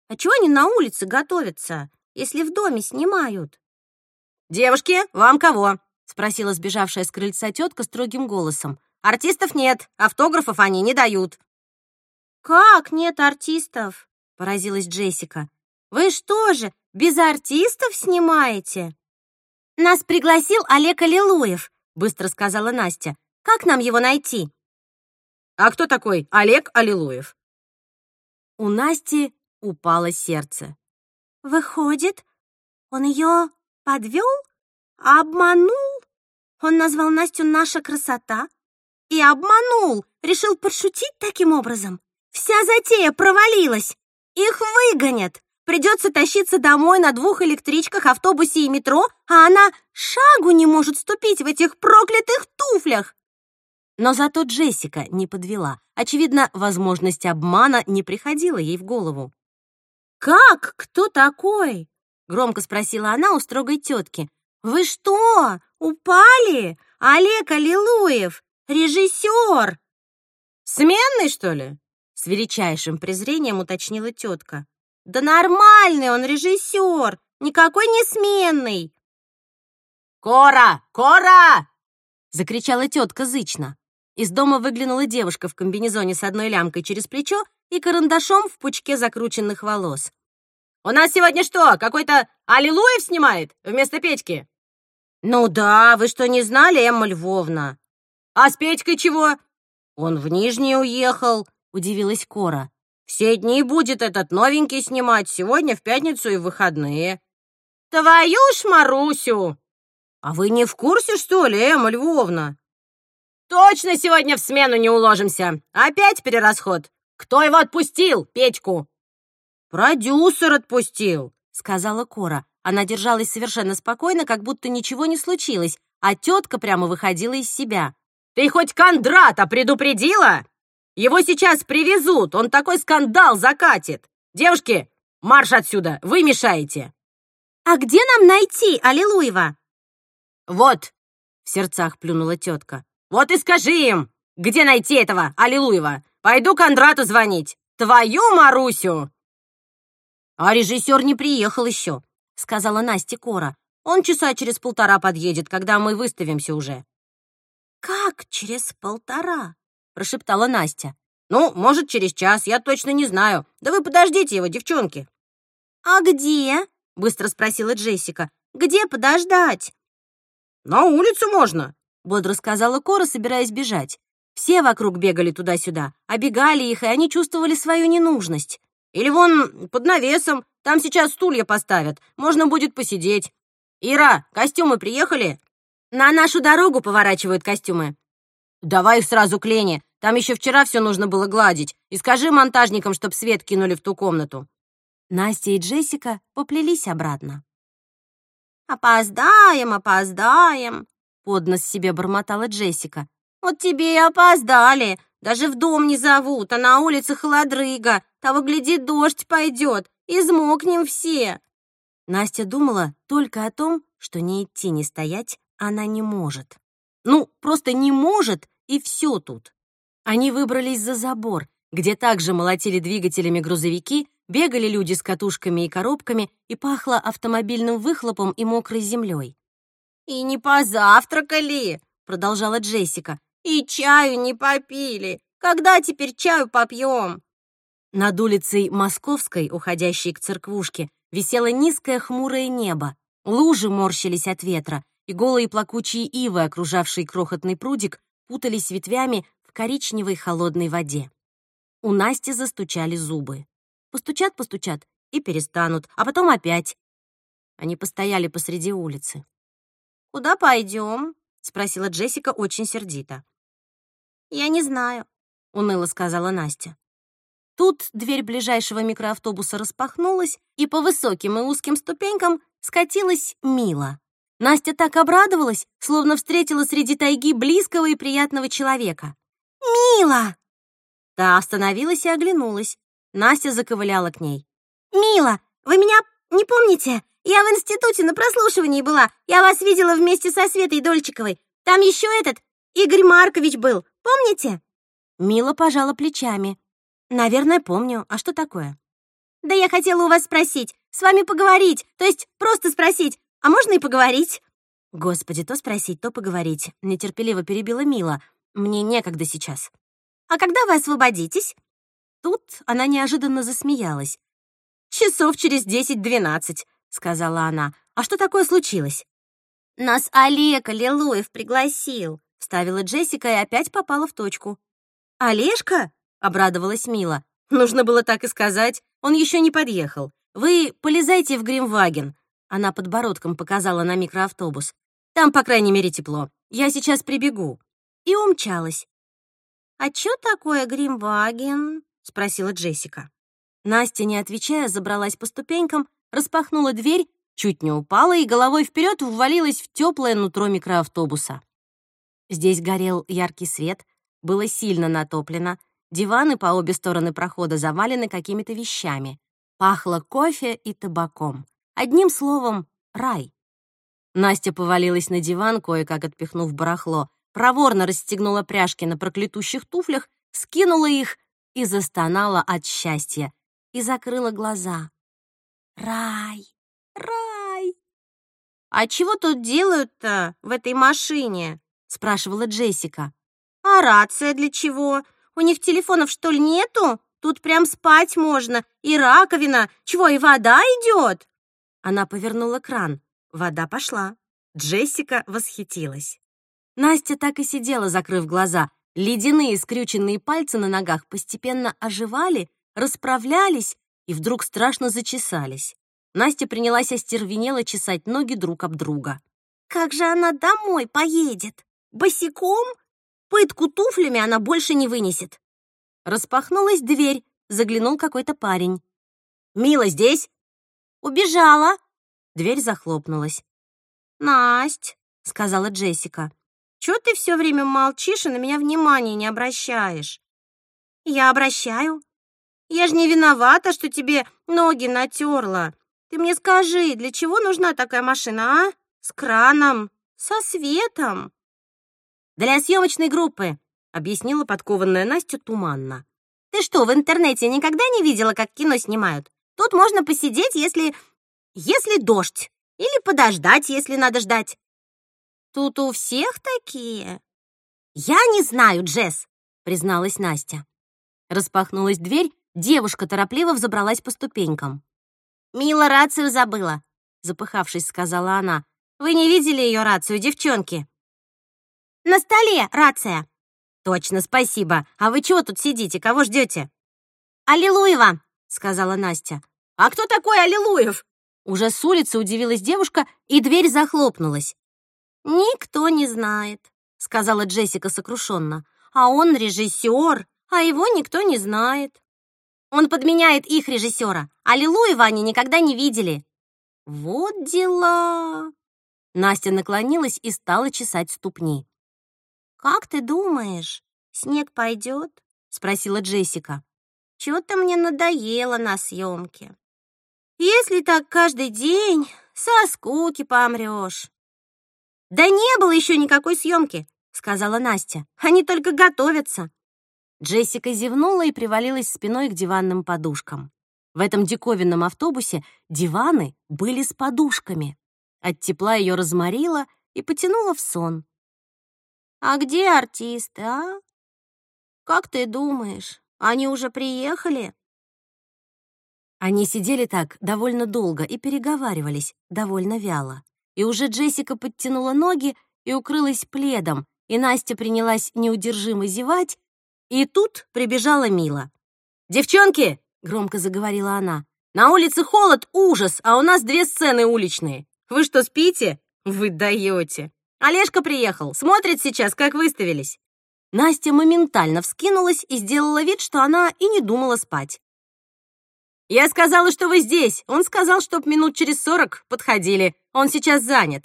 «А чего они на улице готовятся, если в доме снимают?» «Девушки, вам кого?» — спросила сбежавшая с крыльца тетка строгим голосом. «Артистов нет, автографов они не дают». «Как нет артистов?» — поразилась Джессика. «Вы что же, без артистов снимаете?» «Нас пригласил Олег Аллилуев», — быстро сказала Настя. «Как нам его найти?» «А кто такой Олег Аллилуев?» У Насти упало сердце. «Выходит, он ее подвел? Обманул? Он назвал Настю «наша красота» и обманул, решил подшутить таким образом. Вся затея провалилась. Их выгонят. Придется тащиться домой на двух электричках, автобусе и метро, а она шагу не может ступить в этих проклятых туфлях. Но зато Джессика не подвела. Очевидно, возможность обмана не приходила ей в голову. «Как? Кто такой?» — громко спросила она у строгой тетки. «Вы что, упали? Олег Аллилуев, режиссер!» «Сменный, что ли?» — с величайшим презрением уточнила тетка. «Да нормальный он режиссер, никакой не сменный!» «Кора! Кора!» — закричала тетка зычно. Из дома выглянула девушка в комбинезоне с одной лямкой через плечо и карандашом в пучке закрученных волос. «У нас сегодня что, какой-то Аллилуев снимает вместо Петьки?» «Ну да, вы что, не знали, Эмма Львовна?» «А с Петькой чего?» «Он в Нижний уехал», — удивилась Кора. «Все дни будет этот новенький снимать, сегодня в пятницу и в выходные». «Твою ж Марусю!» «А вы не в курсе, что ли, Эмма Львовна?» «Точно сегодня в смену не уложимся! Опять перерасход! Кто его отпустил, Петьку?» «Продюсер отпустил», — сказала Кора. Она держалась совершенно спокойно, как будто ничего не случилось, а тетка прямо выходила из себя. «Ты хоть Кондрата предупредила? Его сейчас привезут, он такой скандал закатит! Девушки, марш отсюда, вы мешаете!» «А где нам найти Аллилуева?» «Вот!» — в сердцах плюнула тетка. «Вот и скажи им, где найти этого Аллилуева! Пойду Кондрату звонить! Твою Марусю!» «А режиссер не приехал еще», — сказала Настя Кора. «Он часа через полтора подъедет, когда мы выставимся уже». «Как через полтора?» — прошептала Настя. «Ну, может, через час, я точно не знаю. Да вы подождите его, девчонки». «А где?» — быстро спросила Джессика. «Где подождать?» «На улицу можно», — бодро сказала Кора, собираясь бежать. Все вокруг бегали туда-сюда, обегали их, и они чувствовали свою ненужность. Или вон под навесом, там сейчас стулья поставят, можно будет посидеть. Ира, костюмы приехали? На нашу дорогу поворачивают костюмы. Давай их сразу к Лене, там еще вчера все нужно было гладить. И скажи монтажникам, чтоб свет кинули в ту комнату. Настя и Джессика поплелись обратно. «Опоздаем, опоздаем», — поднос себе бормотала Джессика. «Вот тебе и опоздали. Даже в дом не зовут, а на улице холодрыга. Того, гляди, дождь пойдет. Измокнем все. Настя думала только о том, что не идти, не стоять она не может. Ну, просто не может, и все тут. Они выбрались за забор, где также молотили двигателями грузовики, бегали люди с катушками и коробками, и пахло автомобильным выхлопом и мокрой землей. «И не позавтракали!» — продолжала Джессика. И чаю не попили. Когда теперь чаю попьем?» Над улицей Московской, уходящей к церквушке, висело низкое хмурое небо. Лужи морщились от ветра, и голые плакучие ивы, окружавшие крохотный прудик, путались ветвями коричневой холодной воде. У Насти застучали зубы. Постучат-постучат и перестанут, а потом опять. Они постояли посреди улицы. «Куда пойдем?» — спросила Джессика очень сердито. «Я не знаю», — уныло сказала Настя. Тут дверь ближайшего микроавтобуса распахнулась, и по высоким и узким ступенькам скатилась Мила. Настя так обрадовалась, словно встретила среди тайги близкого и приятного человека. «Мила!» Та остановилась и оглянулась. Настя заковыляла к ней. «Мила, вы меня не помните? Я в институте на прослушивании была. Я вас видела вместе со Светой Дольчиковой. Там еще этот, Игорь Маркович был. Помните?» Мила пожала плечами. «Наверное, помню. А что такое?» «Да я хотела у вас спросить, с вами поговорить, то есть просто спросить, А можно и поговорить?» Господи, то спросить, то поговорить. Нетерпеливо перебила Мила. Мне некогда сейчас. «А когда вы освободитесь?» Тут она неожиданно засмеялась. «Часов через десять-двенадцать», — сказала она. «А что такое случилось?» «Нас Олег Аллилуев пригласил», — вставила Джессика и опять попала в точку. «Олежка?» — обрадовалась Мила. «Нужно было так и сказать. Он еще не подъехал. Вы полезайте в Гримваген». Она подбородком показала на микроавтобус. «Там, по крайней мере, тепло. Я сейчас прибегу». И умчалась. «А чё такое Гримваген?» — спросила Джессика. Настя, не отвечая, забралась по ступенькам, распахнула дверь, чуть не упала и головой вперед ввалилась в теплое нутро микроавтобуса. Здесь горел яркий свет, было сильно натоплено, диваны по обе стороны прохода завалены какими-то вещами. Пахло кофе и табаком. Одним словом, рай. Настя повалилась на диван, кое-как отпихнув барахло, проворно расстегнула пряжки на проклятущих туфлях, скинула их и застонала от счастья и закрыла глаза. Рай, рай. «А чего тут делают-то в этой машине?» — спрашивала Джессика. «А рация для чего? У них телефонов, что ли, нету? Тут прям спать можно. И раковина. Чего, и вода идет?» Она повернула кран. Вода пошла. Джессика восхитилась. Настя так и сидела, закрыв глаза. Ледяные скрюченные пальцы на ногах постепенно оживали, расправлялись и вдруг страшно зачесались. Настя принялась остервенело чесать ноги друг об друга. «Как же она домой поедет? Босиком? Пытку туфлями она больше не вынесет». Распахнулась дверь, заглянул какой-то парень. «Мила здесь?» «Убежала». Дверь захлопнулась. «Насть», — сказала Джессика, «чё ты все время молчишь и на меня внимания не обращаешь?» «Я обращаю. Я же не виновата, что тебе ноги натерла. Ты мне скажи, для чего нужна такая машина, а? С краном, со светом?» «Для съемочной группы», — объяснила подкованная Настя туманно. «Ты что, в интернете никогда не видела, как кино снимают? Тут можно посидеть, если... если дождь. Или подождать, если надо ждать. Тут у всех такие. Я не знаю, Джесс, призналась Настя. Распахнулась дверь, девушка торопливо взобралась по ступенькам. Мила рацию забыла, запыхавшись, сказала она. Вы не видели ее рацию, девчонки? На столе рация. Точно, спасибо. А вы чего тут сидите? Кого ждете? Аллилуева, сказала Настя. А кто такой Аллилуев? Уже с улицы удивилась девушка, и дверь захлопнулась. «Никто не знает», — сказала Джессика сокрушенно. «А он режиссер, а его никто не знает. Он подменяет их режиссера. Аллилуева они никогда не видели». «Вот дела!» Настя наклонилась и стала чесать ступни. «Как ты думаешь, снег пойдет?» — спросила Джессика. «Чё-то мне надоело на съемке. Если так каждый день, со скуки помрёшь. Да не было еще никакой съемки, сказала Настя. Они только готовятся. Джессика зевнула и привалилась спиной к диванным подушкам. В этом диковинном автобусе диваны были с подушками. От тепла ее разморило и потянуло в сон. «А где артисты, а? Как ты думаешь, они уже приехали?» Они сидели так довольно долго и переговаривались довольно вяло. И уже Джессика подтянула ноги и укрылась пледом, и Настя принялась неудержимо зевать, и тут прибежала Мила. «Девчонки!» — громко заговорила она. «На улице холод, ужас, а у нас две сцены уличные. Вы что, спите? Вы даете. Олежка приехал, смотрит сейчас, как выставились». Настя моментально вскинулась и сделала вид, что она и не думала спать. «Я сказала, что вы здесь. Он сказал, чтоб минут через сорок подходили. Он сейчас занят».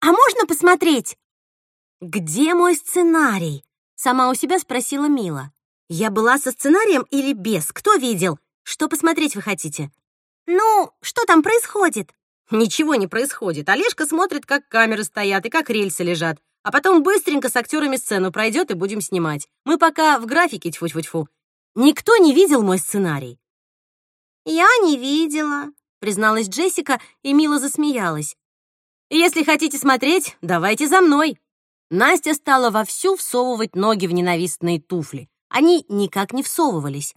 «А можно посмотреть?» «Где мой сценарий?» Сама у себя спросила Мила. «Я была со сценарием или без? Кто видел? Что посмотреть вы хотите?» «Ну, что там происходит?» «Ничего не происходит. Олежка смотрит, как камеры стоят и как рельсы лежат. А потом быстренько с актерами сцену пройдет и будем снимать. Мы пока в графике тьфу-тьфу-тьфу. Никто не видел мой сценарий. «Я не видела», — призналась Джессика, и мило засмеялась. Если хотите смотреть, давайте за мной. Настя стала вовсю всовывать ноги в ненавистные туфли. Они никак не всовывались.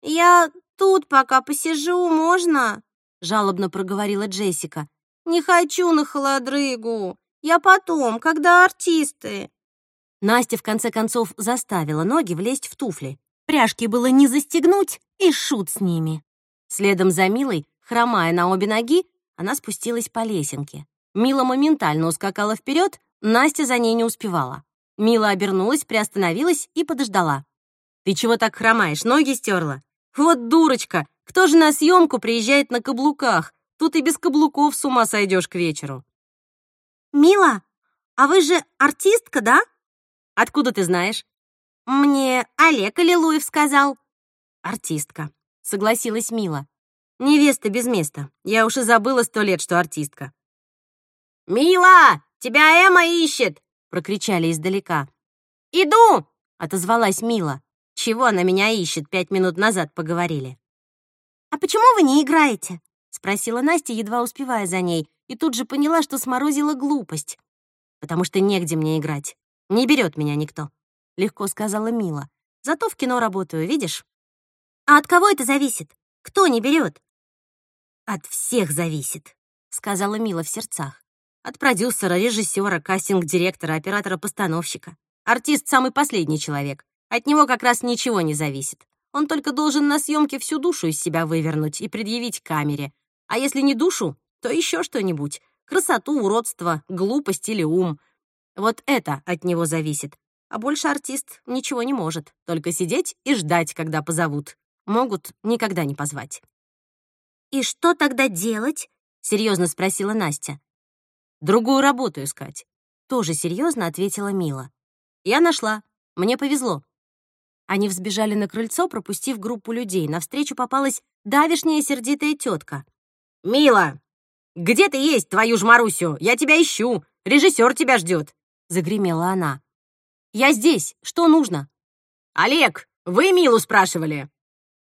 «Я тут пока посижу, можно?» — жалобно проговорила Джессика. «Не хочу на холодрыгу. Я потом, когда артисты». Настя в конце концов заставила ноги влезть в туфли. Пряжки было не застегнуть, и шут с ними. Следом за Милой, хромая на обе ноги, она спустилась по лесенке. Мила моментально ускакала вперед, Настя за ней не успевала. Мила обернулась, приостановилась и подождала. «Ты чего так хромаешь, ноги стерла? Вот дурочка! Кто же на съемку приезжает на каблуках? Тут и без каблуков с ума сойдешь к вечеру». «Мила, а вы же артистка, да?» «Откуда ты знаешь?» «Мне Олег Аллилуев сказал». «Артистка», — согласилась Мила. «Невеста без места. Я уж и забыла сто лет, что артистка». «Мила, тебя Эмма ищет!» — прокричали издалека. «Иду!» — отозвалась Мила. «Чего она меня ищет? Пять минут назад поговорили». «А почему вы не играете?» — спросила Настя, едва успевая за ней, и тут же поняла, что сморозила глупость. «Потому что негде мне играть. Не берет меня никто», — легко сказала Мила. «Зато в кино работаю, видишь?» «А от кого это зависит? Кто не берет?» «От всех зависит», — сказала Мила в сердцах. От продюсера, режиссера, кастинг-директора, оператора-постановщика. Артист — самый последний человек. От него как раз ничего не зависит. Он только должен на съемке всю душу из себя вывернуть и предъявить камере. А если не душу, то еще что-нибудь. Красоту, уродство, глупость или ум. Вот это от него зависит. А больше артист ничего не может. Только сидеть и ждать, когда позовут. Могут никогда не позвать. «И что тогда делать?» — серьезно спросила Настя. Другую работу искать. Тоже серьезно ответила Мила. Я нашла. Мне повезло. Они взбежали на крыльцо, пропустив группу людей. Навстречу попалась давишняя сердитая тетка. «Мила, где ты есть, твою ж Марусю? Я тебя ищу. Режиссер тебя ждет!» Загремела она. «Я здесь. Что нужно?» «Олег, вы Милу спрашивали?»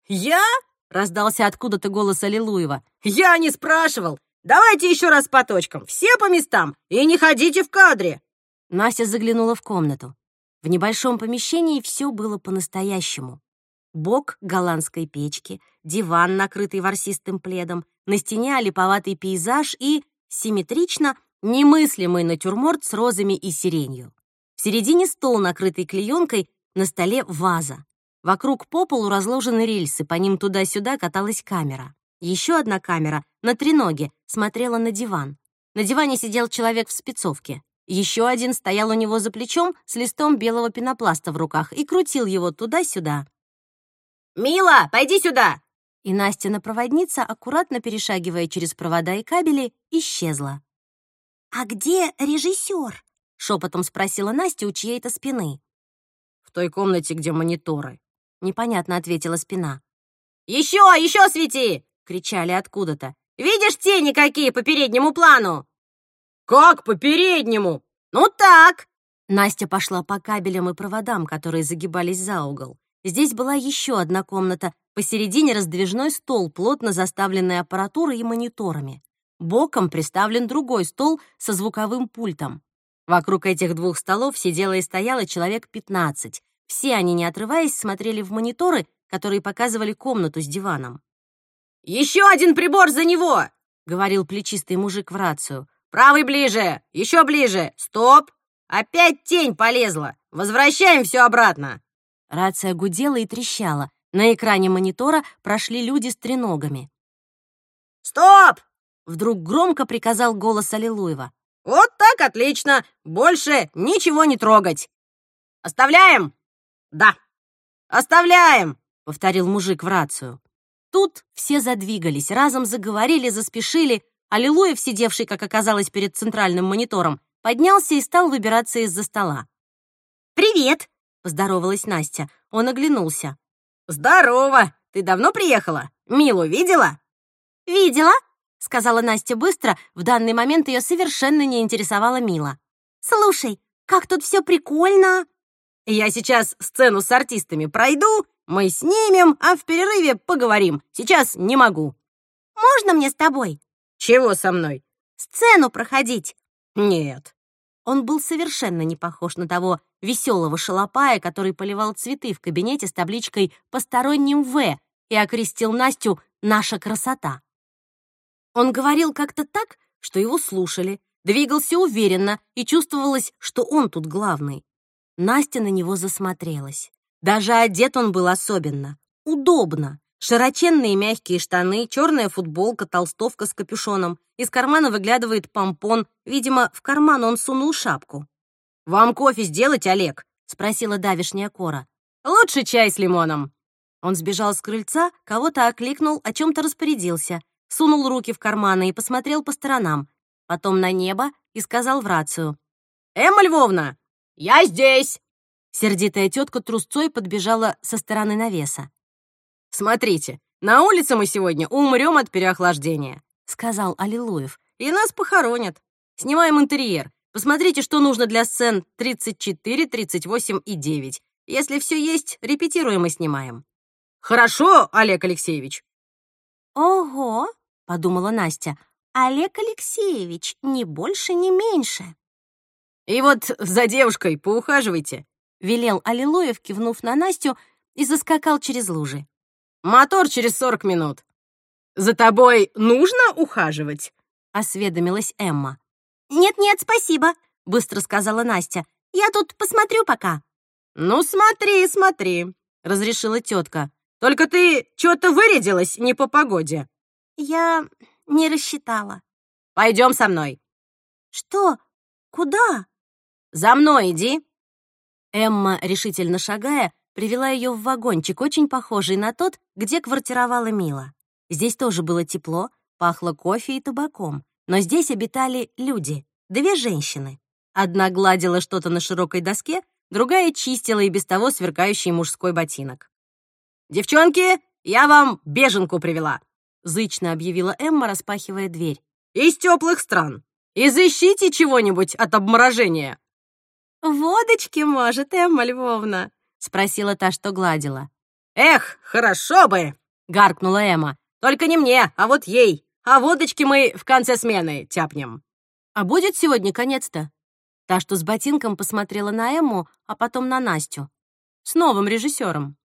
«Я?» — раздался откуда-то голос Аллилуева. «Я не спрашивал. Давайте еще раз по точкам, все по местам, и не ходите в кадре!» Настя заглянула в комнату. В небольшом помещении все было по-настоящему. Бок голландской печки, диван, накрытый ворсистым пледом, на стене олиповатый пейзаж и, симметрично, немыслимый натюрморт с розами и сиренью. В середине стол, накрытый клеенкой, на столе ваза. Вокруг по полу разложены рельсы, по ним туда-сюда каталась камера. Еще одна камера на треноге смотрела на диван. На диване сидел человек в спецовке. Еще один стоял у него за плечом с листом белого пенопласта в руках и крутил его туда-сюда. «Мила, пойди сюда!» И Настина проводница, аккуратно перешагивая через провода и кабели, исчезла. «А где режиссер?» — шепотом спросила Настя у чьей-то спины. «В той комнате, где мониторы», — непонятно ответила спина. «Еще, еще свети!» кричали откуда-то. «Видишь тени какие по переднему плану?» «Как по переднему?» «Ну так!» Настя пошла по кабелям и проводам, которые загибались за угол. Здесь была еще одна комната, посередине раздвижной стол, плотно заставленный аппаратурой и мониторами. Боком приставлен другой стол со звуковым пультом. Вокруг этих двух столов сидело и стояло человек 15. Все они, не отрываясь, смотрели в мониторы, которые показывали комнату с диваном. «Еще один прибор за него!» — говорил плечистый мужик в рацию. «Правый ближе! Еще ближе! Стоп! Опять тень полезла! Возвращаем все обратно!» Рация гудела и трещала. На экране монитора прошли люди с треногами. «Стоп!» — вдруг громко приказал голос Аллилуева. «Вот так отлично! Больше ничего не трогать! Оставляем?» «Да, оставляем!» — повторил мужик в рацию. Тут все задвигались, разом заговорили, заспешили. Аллилуев, сидевший, как оказалось, перед центральным монитором, поднялся и стал выбираться из-за стола. «Привет!» — поздоровалась Настя. Он оглянулся. «Здорово! Ты давно приехала? Милу видела?» «Видела», — сказала Настя быстро. В данный момент ее совершенно не интересовала Мила. «Слушай, как тут все прикольно!» «Я сейчас сцену с артистами пройду, мы снимем, а в перерыве поговорим. Сейчас не могу». «Можно мне с тобой?» «Чего со мной?» Сцену проходить?» Нет. Он был совершенно не похож на того веселого шалопая, который поливал цветы в кабинете с табличкой «Посторонним В» и окрестил Настю «Наша красота». Он говорил как-то так, что его слушали, двигался уверенно и чувствовалось, что он тут главный. Настя на него засмотрелась. Даже одет он был особенно. Удобно. Широченные мягкие штаны, черная футболка, толстовка с капюшоном. Из кармана выглядывает помпон. Видимо, в карман он сунул шапку. «Вам кофе сделать, Олег?» — спросила давишняя Кора. «Лучше чай с лимоном». Он сбежал с крыльца, кого-то окликнул, о чем-то распорядился, сунул руки в карманы и посмотрел по сторонам, потом на небо и сказал в рацию. «Эмма Львовна, я здесь!» Сердитая тетка трусцой подбежала со стороны навеса. «Смотрите, на улице мы сегодня умрем от переохлаждения», — сказал Аллилуев. «И нас похоронят. Снимаем интерьер. Посмотрите, что нужно для сцен 34, 38 и 9. Если все есть, репетируем и снимаем». «Хорошо, Олег Алексеевич». «Ого!» — подумала Настя. «Олег Алексеевич, ни больше, ни меньше». «И вот за девушкой поухаживайте», — велел Аллилуев, кивнув на Настю, и заскакал через лужи. Мотор через сорок минут. За тобой нужно ухаживать?» — осведомилась Эмма. «Нет-нет, спасибо», — быстро сказала Настя. «Я тут посмотрю пока». «Ну, смотри, смотри», — разрешила тетка. «Только ты что-то вырядилась не по погоде». «Я не рассчитала». «Пойдем со мной». «Что? Куда?» «За мной иди». Эмма, решительно шагая, привела ее в вагончик, очень похожий на тот, где квартировала Мила. Здесь тоже было тепло, пахло кофе и табаком, но здесь обитали люди, две женщины. Одна гладила что-то на широкой доске, другая чистила и без того сверкающий мужской ботинок. «Девчонки, я вам беженку привела», — зычно объявила Эмма, распахивая дверь. «Из теплых стран. Изыщите чего-нибудь от обморожения». «Водочки, может, Эмма Львовна», — спросила та, что гладила. «Эх, хорошо бы!» — гаркнула Эмма. «Только не мне, а вот ей. А водочки мы в конце смены тяпнем». «А будет сегодня конец-то?» Та, что с ботинком, посмотрела на Эмму, а потом на Настю. С новым режиссером.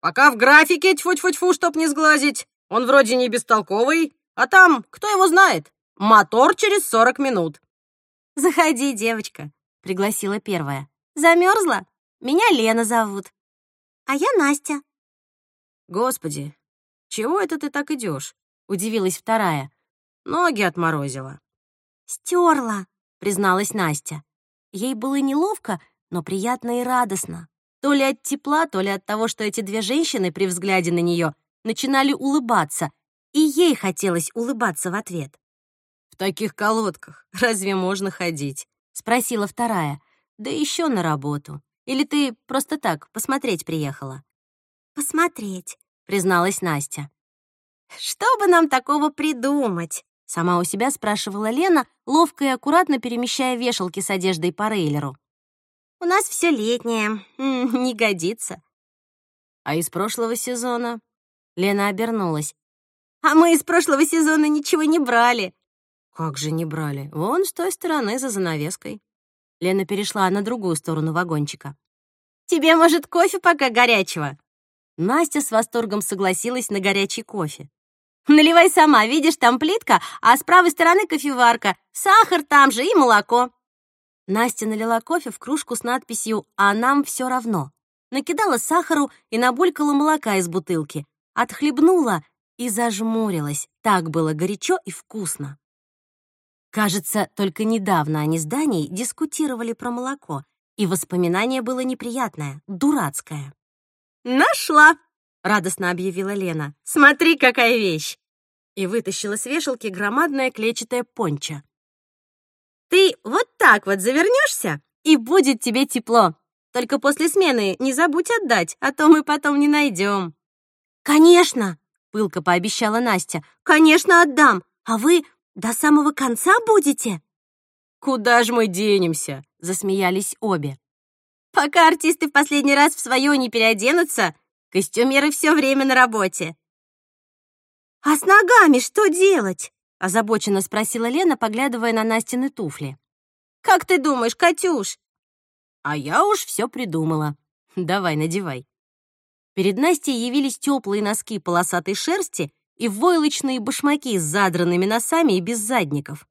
«Пока в графике, тьфу-тьфу-тьфу, чтоб не сглазить. Он вроде не бестолковый, а там, кто его знает, мотор через сорок минут». «Заходи, девочка», — пригласила первая. «Замерзла?» Меня Лена зовут. А я Настя. Господи, чего это ты так идешь? Удивилась вторая. Ноги отморозила. Стерла, призналась Настя. Ей было неловко, но приятно и радостно. То ли от тепла, то ли от того, что эти две женщины при взгляде на нее начинали улыбаться, и ей хотелось улыбаться в ответ. «В таких колодках разве можно ходить?» — спросила вторая. «Да еще на работу. Или ты просто так посмотреть приехала?» «Посмотреть», — призналась Настя. «Что бы нам такого придумать?» Сама у себя спрашивала Лена, ловко и аккуратно перемещая вешалки с одеждой по рейлеру. «У нас все летнее, не годится». «А из прошлого сезона?» Лена обернулась. «А мы из прошлого сезона ничего не брали». «Как же не брали? Вон с той стороны за занавеской». Лена перешла на другую сторону вагончика. «Тебе, может, кофе пока горячего?» Настя с восторгом согласилась на горячий кофе. «Наливай сама, видишь, там плитка, а с правой стороны кофеварка, сахар там же и молоко». Настя налила кофе в кружку с надписью «А нам все равно». Накидала сахару и набулькала молока из бутылки. Отхлебнула и зажмурилась. Так было горячо и вкусно. Кажется, только недавно они с Даней дискутировали про молоко, и воспоминание было неприятное, дурацкое. «Нашла!» — радостно объявила Лена. «Смотри, какая вещь!» И вытащила с вешалки громадное клетчатое пончо. «Ты вот так вот завернешься, и будет тебе тепло. Только после смены не забудь отдать, а то мы потом не найдем». «Конечно!» — пылко пообещала Настя. «Конечно отдам, а вы до самого конца будете?» «Куда ж мы денемся?» — засмеялись обе. «Пока артисты в последний раз в свое не переоденутся, костюмеры все время на работе». «А с ногами что делать?» — озабоченно спросила Лена, поглядывая на Настины туфли. «Как ты думаешь, Катюш?» «А я уж все придумала. Давай, надевай». Перед Настей явились теплые носки полосатой шерсти и войлочные башмаки с задранными носами и без задников.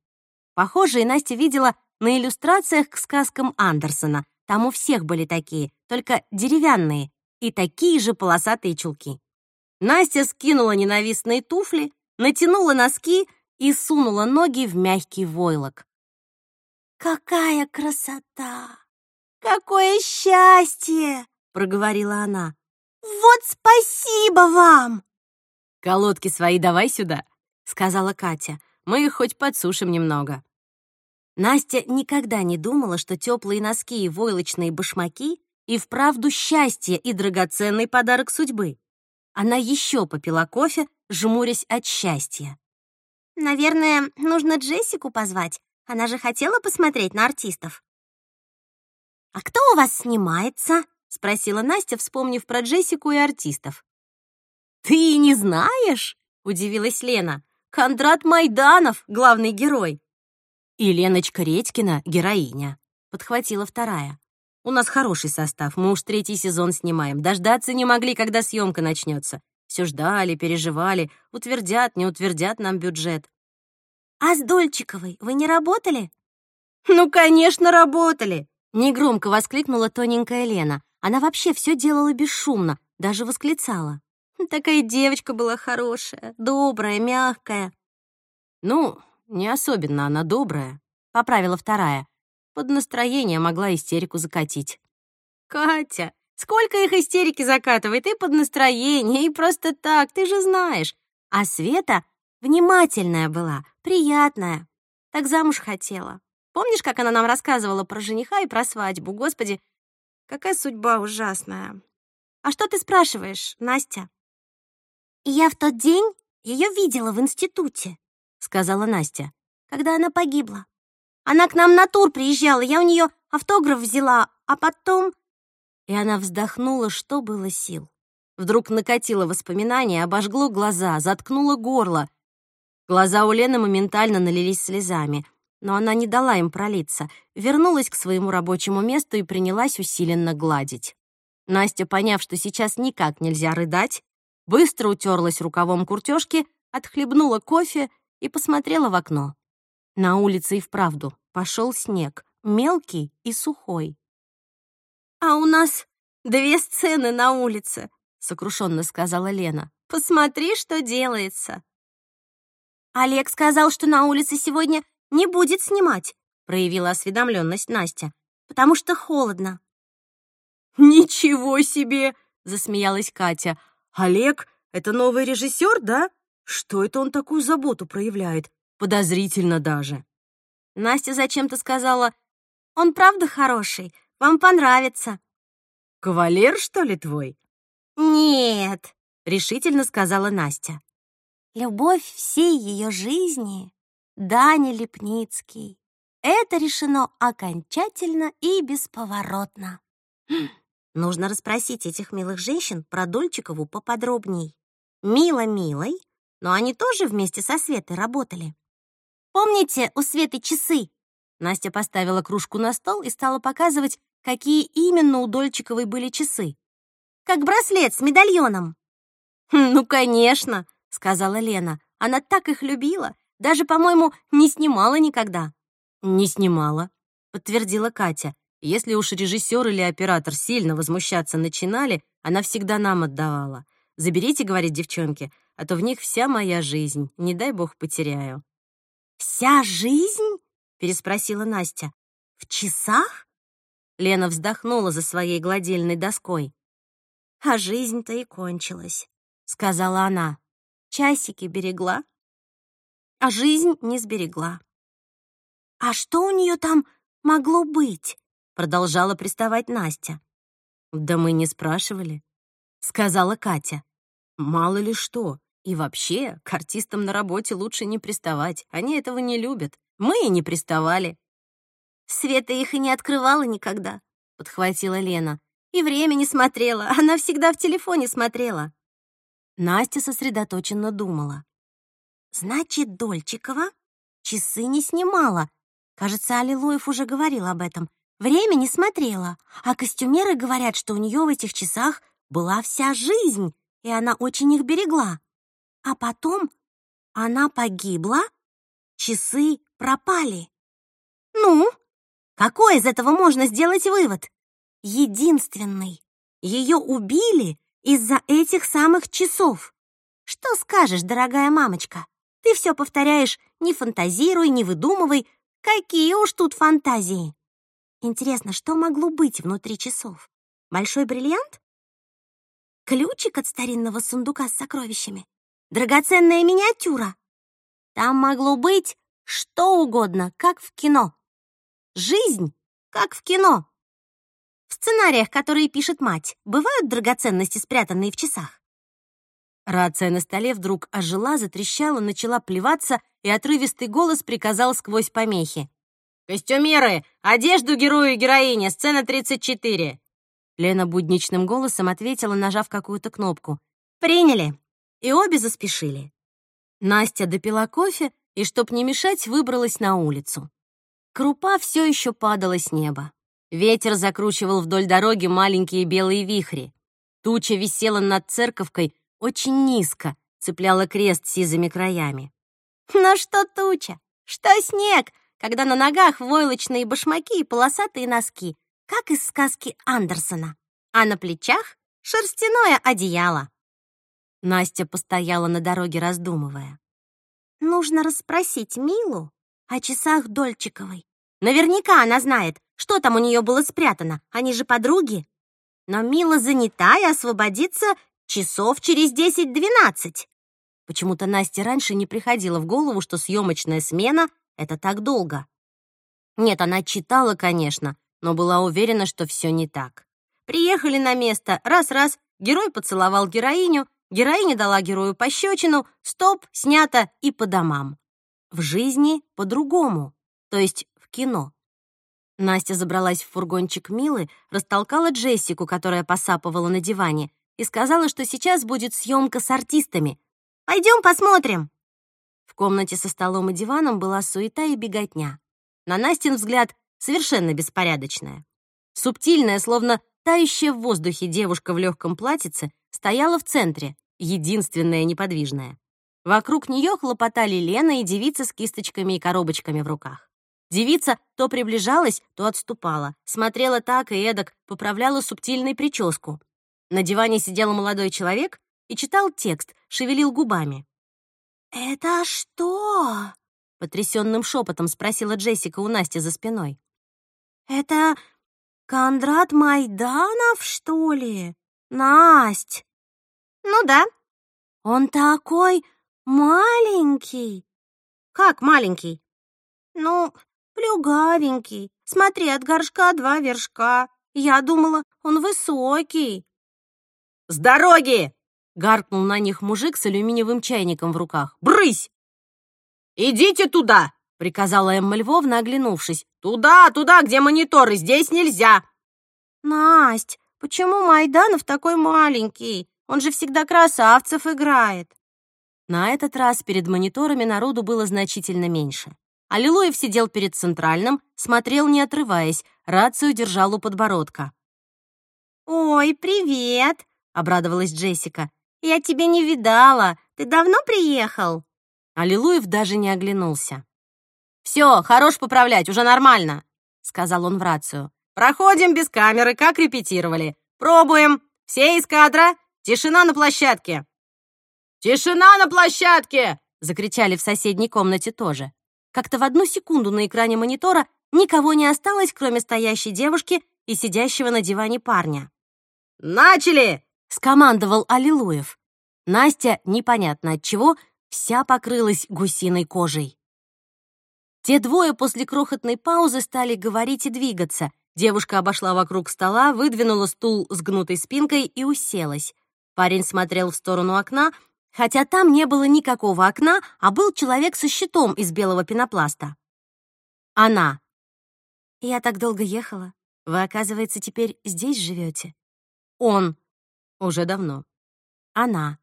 Похожие Настя видела на иллюстрациях к сказкам Андерсона. Там у всех были такие, только деревянные, и такие же полосатые чулки. Настя скинула ненавистные туфли, натянула носки и сунула ноги в мягкий войлок. «Какая красота! Какое счастье!» — проговорила она. «Вот спасибо вам!» «Колодки свои давай сюда», — сказала Катя. «Мы их хоть подсушим немного». Настя никогда не думала, что теплые носки и войлочные башмаки и вправду счастье и драгоценный подарок судьбы. Она еще попила кофе, жмурясь от счастья. «Наверное, нужно Джессику позвать. Она же хотела посмотреть на артистов». «А кто у вас снимается?» — спросила Настя, вспомнив про Джессику и артистов. «Ты не знаешь?» — удивилась Лена. «Кондрат Майданов — главный герой». «И Леночка Редькина — героиня», — подхватила вторая. «У нас хороший состав, мы уж третий сезон снимаем. Дождаться не могли, когда съемка начнется. Все ждали, переживали, утвердят, не утвердят нам бюджет». «А с Дольчиковой вы не работали?» «Ну, конечно, работали!» Негромко воскликнула тоненькая Лена. Она вообще все делала бесшумно, даже восклицала. Такая девочка была хорошая, добрая, мягкая. Ну, не особенно она добрая, поправила вторая. Под настроение могла истерику закатить. Катя, сколько их истерики закатывает и под настроение, и просто так, ты же знаешь. А Света внимательная была, приятная. Так замуж хотела. Помнишь, как она нам рассказывала про жениха и про свадьбу? Господи, какая судьба ужасная. А что ты спрашиваешь, Настя? «Я в тот день ее видела в институте», — сказала Настя, «когда она погибла. Она к нам на тур приезжала, я у нее автограф взяла, а потом...» И она вздохнула, что было сил. Вдруг накатило воспоминание, обожгло глаза, заткнуло горло. Глаза у Лены моментально налились слезами, но она не дала им пролиться, вернулась к своему рабочему месту и принялась усиленно гладить. Настя, поняв, что сейчас никак нельзя рыдать, быстро утерлась рукавом куртёжки, отхлебнула кофе и посмотрела в окно. На улице и вправду пошел снег, мелкий и сухой. «А у нас две сцены на улице», — сокрушенно сказала Лена. «Посмотри, что делается». «Олег сказал, что на улице сегодня не будет снимать», — проявила осведомленность Настя, «потому что холодно». «Ничего себе!» — засмеялась Катя. Олег — это новый режиссер, да? Что это он такую заботу проявляет? Подозрительно даже. Настя зачем-то сказала, «Он правда хороший, вам понравится». «Кавалер, что ли, твой?» «Нет», — решительно сказала Настя. «Любовь всей ее жизни — Даня Лепницкий. Это решено окончательно и бесповоротно». Нужно расспросить этих милых женщин про Дольчикову поподробней. Мила милой, но они тоже вместе со Светой работали. Помните, у Светы часы? Настя поставила кружку на стол и стала показывать, какие именно у Дольчиковой были часы. Как браслет с медальоном. «Хм, «Ну, конечно», — сказала Лена. «Она так их любила. Даже, по-моему, не снимала никогда». «Не снимала», — подтвердила Катя. Если уж режиссер или оператор сильно возмущаться начинали, она всегда нам отдавала. «Заберите, — говорит девчонки, — а то в них вся моя жизнь, не дай бог потеряю». «Вся жизнь?» — переспросила Настя. «В часах?» Лена вздохнула за своей гладильной доской. «А жизнь-то и кончилась», — сказала она. «Часики берегла, а жизнь не сберегла». «А что у нее там могло быть?» Продолжала приставать Настя. «Да мы не спрашивали», — сказала Катя. «Мало ли что. И вообще, к артистам на работе лучше не приставать. Они этого не любят. Мы и не приставали». «Света их и не открывала никогда», — подхватила Лена. «И время не смотрела. Она всегда в телефоне смотрела». Настя сосредоточенно думала. Значит, Дольчикова часы не снимала. Кажется, Аллилуев уже говорил об этом. Время не смотрела, а костюмеры говорят, что у нее в этих часах была вся жизнь, и она очень их берегла. А потом она погибла, часы пропали. Ну, какой из этого можно сделать вывод? Единственный. Ее убили из-за этих самых часов. Что скажешь, дорогая мамочка? Ты все повторяешь «не фантазируй, не выдумывай». Какие уж тут фантазии! Интересно, что могло быть внутри часов? Большой бриллиант? Ключик от старинного сундука с сокровищами? Драгоценная миниатюра? Там могло быть что угодно, как в кино. Жизнь, как в кино. В сценариях, которые пишет мать, бывают драгоценности, спрятанные в часах? Рация на столе вдруг ожила, затрещала, начала плеваться, и отрывистый голос приказал сквозь помехи. «Костюмеры! Одежду герою и героине! Сцена 34!» Лена будничным голосом ответила, нажав какую-то кнопку. «Приняли!» И обе заспешили. Настя допила кофе и, чтоб не мешать, выбралась на улицу. Крупа все еще падала с неба. Ветер закручивал вдоль дороги маленькие белые вихри. Туча висела над церковкой очень низко, цепляла крест сизыми краями. «Ну что туча? Что снег, когда на ногах войлочные башмаки и полосатые носки, как из сказки Андерсона, а на плечах шерстяное одеяло?» Настя постояла на дороге, раздумывая. «Нужно расспросить Милу о часах Дольчиковой. Наверняка она знает, что там у нее было спрятано, они же подруги. Но Мила занята и освободится часов через 10-12. Почему-то Насте раньше не приходило в голову, что съемочная смена — это так долго. Нет, она читала, конечно, но была уверена, что все не так. Приехали на место, раз-раз, герой поцеловал героиню, героиня дала герою пощечину, стоп, снято и по домам. В жизни по-другому, то есть в кино. Настя забралась в фургончик Милы, растолкала Джессику, которая посапывала на диване, и сказала, что сейчас будет съемка с артистами. «Пойдем посмотрим!» В комнате со столом и диваном была суета и беготня. На Настин взгляд совершенно беспорядочная. Субтильная, словно тающая в воздухе девушка в легком платьице, стояла в центре, единственная неподвижная. Вокруг нее хлопотали Лена и девица с кисточками и коробочками в руках. Девица то приближалась, то отступала, смотрела так и эдак, поправляла субтильную прическу. На диване сидел молодой человек и читал текст, шевелил губами. «Это что?» — потрясенным шепотом спросила Джессика у Насти за спиной. «Это Кондрат Майданов, что ли? Насть!» «Ну да». «Он такой маленький». «Как маленький?» «Ну, Плюгавенький. Смотри, от горшка два вершка. Я думала, он высокий. «С дороги!» — гаркнул на них мужик с алюминиевым чайником в руках. «Брысь!» «Идите туда!» — приказала Эмма Львовна, оглянувшись. «Туда, туда, где мониторы, здесь нельзя!» «Насть, почему Майданов такой маленький? Он же всегда красавцев играет!» На этот раз перед мониторами народу было значительно меньше. Аллилуев сидел перед центральным, смотрел не отрываясь, рацию держал у подбородка. «Ой, привет!» — обрадовалась Джессика. «Я тебя не видала. Ты давно приехал?» Аллилуев даже не оглянулся. «Все, хорош поправлять, уже нормально», — сказал он в рацию. «Проходим без камеры, как репетировали. Пробуем. Все из кадра. Тишина на площадке». «Тишина на площадке!» — закричали в соседней комнате тоже. Как-то в одну секунду на экране монитора никого не осталось, кроме стоящей девушки и сидящего на диване парня. «Начали!» — скомандовал Аллилуев. Настя, непонятно от чего, вся покрылась гусиной кожей. Те двое после крохотной паузы стали говорить и двигаться. Девушка обошла вокруг стола, выдвинула стул с гнутой спинкой и уселась. Парень смотрел в сторону окна, хотя там не было никакого окна, а был человек со щитом из белого пенопласта. Она. «Я так долго ехала. Вы, оказывается, теперь здесь живете?» Он. Уже давно. Она.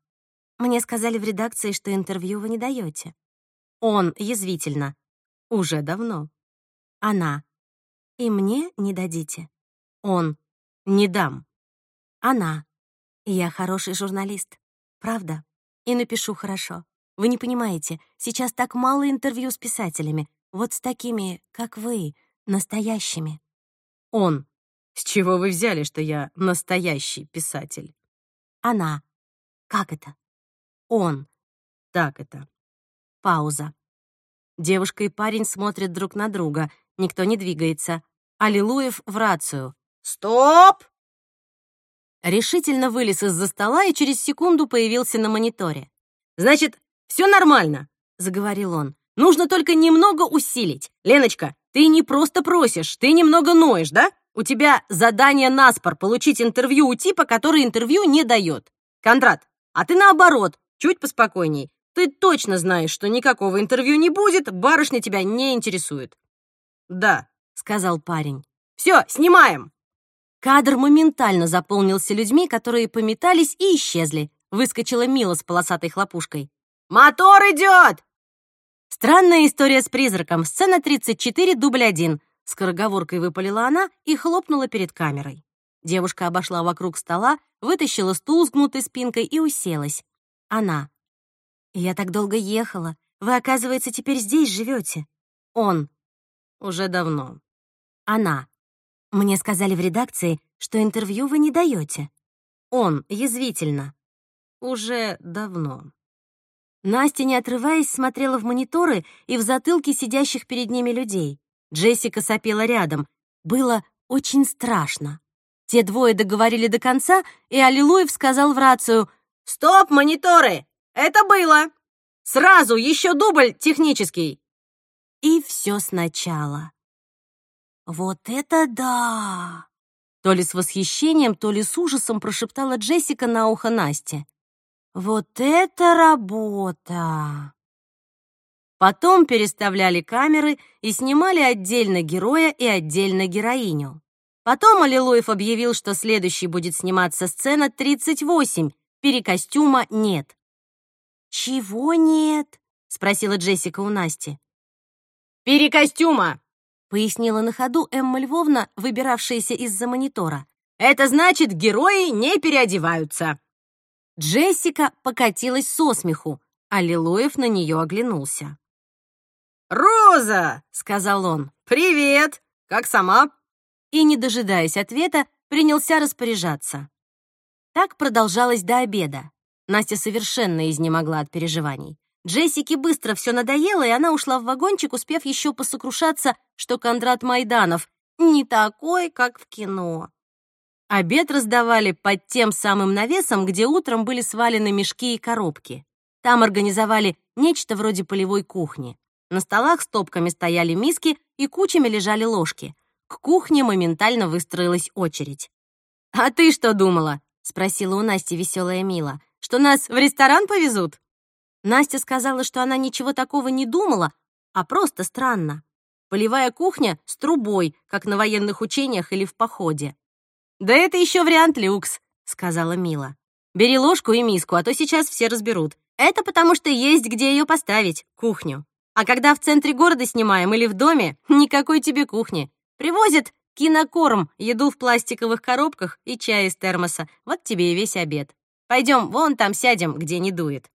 Мне сказали в редакции, что интервью вы не даете. Он язвительно. Уже давно. Она. И мне не дадите. Он. Не дам. Она. Я хороший журналист. Правда. И напишу хорошо. Вы не понимаете, сейчас так мало интервью с писателями. Вот с такими, как вы, настоящими. Он. С чего вы взяли, что я настоящий писатель? Она. Как это? Он. Так это. Пауза. Девушка и парень смотрят друг на друга. Никто не двигается. Аллилуев в рацию. «Стоп!» Решительно вылез из-за стола и через секунду появился на мониторе. «Значит, все нормально», — заговорил он. «Нужно только немного усилить. Леночка, ты не просто просишь, ты немного ноешь, да? У тебя задание наспор получить интервью у типа, который интервью не дает. Кондрат, а ты наоборот, чуть поспокойней. Ты точно знаешь, что никакого интервью не будет, барышня тебя не интересует. Да, сказал парень. Все, снимаем. Кадр моментально заполнился людьми, которые пометались и исчезли. Выскочила Мила с полосатой хлопушкой. «Мотор идет!» Странная история с призраком. Сцена 34, дубль 1. Скороговоркой выпалила она и хлопнула перед камерой. Девушка обошла вокруг стола, вытащила стул с гнутой спинкой и уселась. Она. «Я так долго ехала. Вы, оказывается, теперь здесь живете. Он. «Уже давно». Она. «Мне сказали в редакции, что интервью вы не даете. Он. Язвительно. «Уже давно». Настя, не отрываясь, смотрела в мониторы и в затылки сидящих перед ними людей. Джессика сопела рядом. Было очень страшно. Те двое договорили до конца, и Аллилуев сказал в рацию «Стоп, мониторы! Это было! Сразу еще дубль технический!» И все сначала. «Вот это да!» То ли с восхищением, то ли с ужасом прошептала Джессика на ухо Насте. «Вот это работа!» Потом переставляли камеры и снимали отдельно героя и отдельно героиню. Потом Аллилуев объявил, что следующей будет сниматься сцена 38, перекостюма нет. «Чего нет?» — спросила Джессика у Насти. «Перекостюма!» — пояснила на ходу Эмма Львовна, выбиравшаяся из-за монитора. «Это значит, герои не переодеваются!» Джессика покатилась со смеху, а Лилуев на нее оглянулся. «Роза!» — сказал он. «Привет! Как сама?» И, не дожидаясь ответа, принялся распоряжаться. Так продолжалось до обеда. Настя совершенно изнемогла от переживаний. Джессике быстро все надоело, и она ушла в вагончик, успев еще посокрушаться, что Кондрат Майданов не такой, как в кино. Обед раздавали под тем самым навесом, где утром были свалены мешки и коробки. Там организовали нечто вроде полевой кухни. На столах стопками стояли миски и кучами лежали ложки. К кухне моментально выстроилась очередь. «А ты что думала?» — спросила у Насти веселая Мила. «Что нас в ресторан повезут?» Настя сказала, что она ничего такого не думала, а просто странно. Полевая кухня с трубой, как на военных учениях или в походе. «Да это еще вариант люкс», — сказала Мила. «Бери ложку и миску, а то сейчас все разберут. Это потому что есть где ее поставить, кухню. А когда в центре города снимаем или в доме, никакой тебе кухни. Привозят кинокорм, еду в пластиковых коробках и чай из термоса. Вот тебе и весь обед. Пойдем, вон там сядем, где не дует».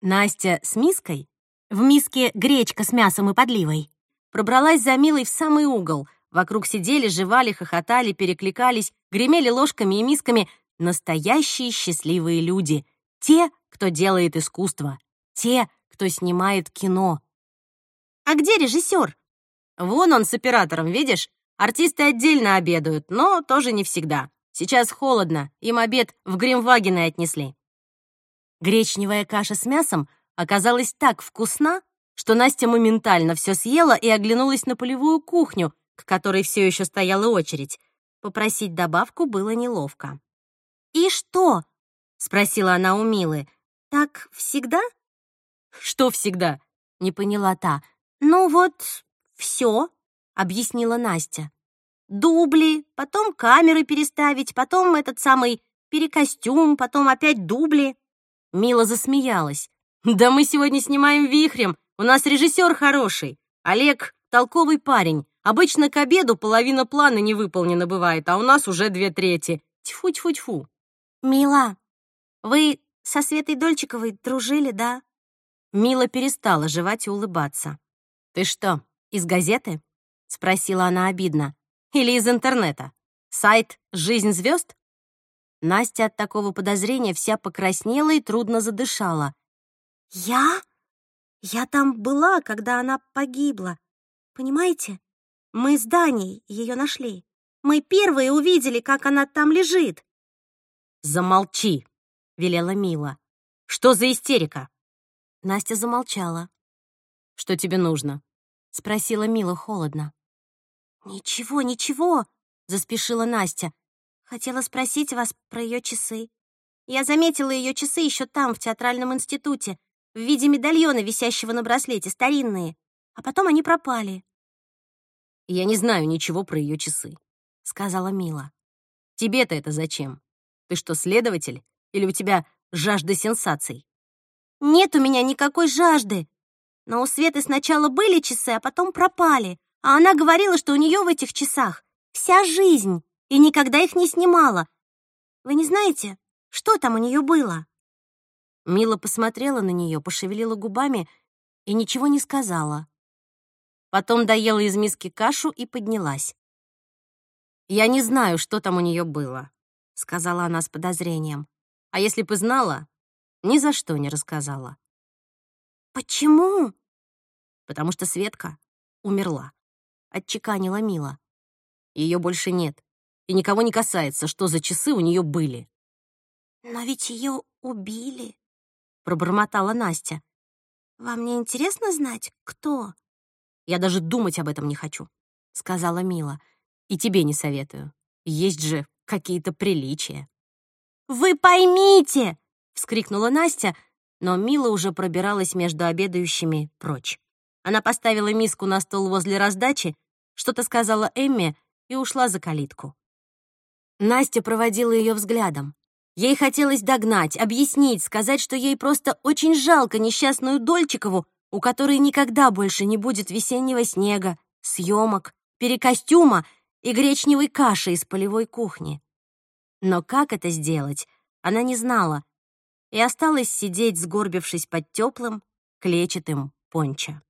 Настя с миской, в миске гречка с мясом и подливой, пробралась за Милой в самый угол. Вокруг сидели, жевали, хохотали, перекликались, гремели ложками и мисками настоящие счастливые люди. Те, кто делает искусство. Те, кто снимает кино. «А где режиссер?» «Вон он с оператором, видишь? Артисты отдельно обедают, но тоже не всегда. Сейчас холодно, им обед в Гримвагены отнесли». Гречневая каша с мясом оказалась так вкусна, что Настя моментально все съела и оглянулась на полевую кухню, к которой все еще стояла очередь. Попросить добавку было неловко. «И что?» — спросила она у Милы. «Так всегда?» «Что всегда?» — не поняла та. «Ну вот, все», — объяснила Настя. «Дубли, потом камеры переставить, потом этот самый перекостюм, потом опять дубли». Мила засмеялась. «Да мы сегодня снимаем вихрем. У нас режиссер хороший. Олег — толковый парень. Обычно к обеду половина плана не выполнена бывает, а у нас уже две трети. Тьфу-тьфу-тьфу». «Мила, вы со Светой Дольчиковой дружили, да?» Мила перестала жевать и улыбаться. «Ты что, из газеты?» — спросила она обидно. «Или из интернета? Сайт «Жизнь звезд»?» Настя от такого подозрения вся покраснела и трудно задышала. «Я? Я там была, когда она погибла. Понимаете? Мы с Даней ее нашли. Мы первые увидели, как она там лежит». «Замолчи!» — велела Мила. «Что за истерика?» Настя замолчала. «Что тебе нужно?» — спросила Мила холодно. «Ничего, ничего», — заспешила Настя. «Хотела спросить вас про ее часы. Я заметила ее часы еще там, в театральном институте, в виде медальона, висящего на браслете, старинные. А потом они пропали». «Я не знаю ничего про ее часы», — сказала Мила. «Тебе-то это зачем? Ты что, следователь? Или у тебя жажда сенсаций?» «Нет у меня никакой жажды. Но у Светы сначала были часы, а потом пропали. А она говорила, что у нее в этих часах вся жизнь, и никогда их не снимала. Вы не знаете, что там у нее было?» Мила посмотрела на нее, пошевелила губами и ничего не сказала. Потом доела из миски кашу и поднялась. «Я не знаю, что там у нее было», — сказала она с подозрением. «А если бы знала, ни за что не рассказала». «Почему?» «Потому что Светка умерла», — отчеканила Мила. Ее больше нет, и никого не касается, что за часы у нее были. «Но ведь ее убили», — пробормотала Настя. «Вам не интересно знать, кто?» «Я даже думать об этом не хочу», — сказала Мила. «И тебе не советую. Есть же какие-то приличия». «Вы поймите!» — вскрикнула Настя, но Мила уже пробиралась между обедающими прочь. Она поставила миску на стол возле раздачи, что-то сказала Эмме и ушла за калитку. Настя проводила ее взглядом. Ей хотелось догнать, объяснить, сказать, что ей просто очень жалко несчастную Дольчикову, у которой никогда больше не будет весеннего снега, съемок, перекостюма и гречневой каши из полевой кухни. Но как это сделать, она не знала и осталась сидеть, сгорбившись под теплым, клетчатым пончо.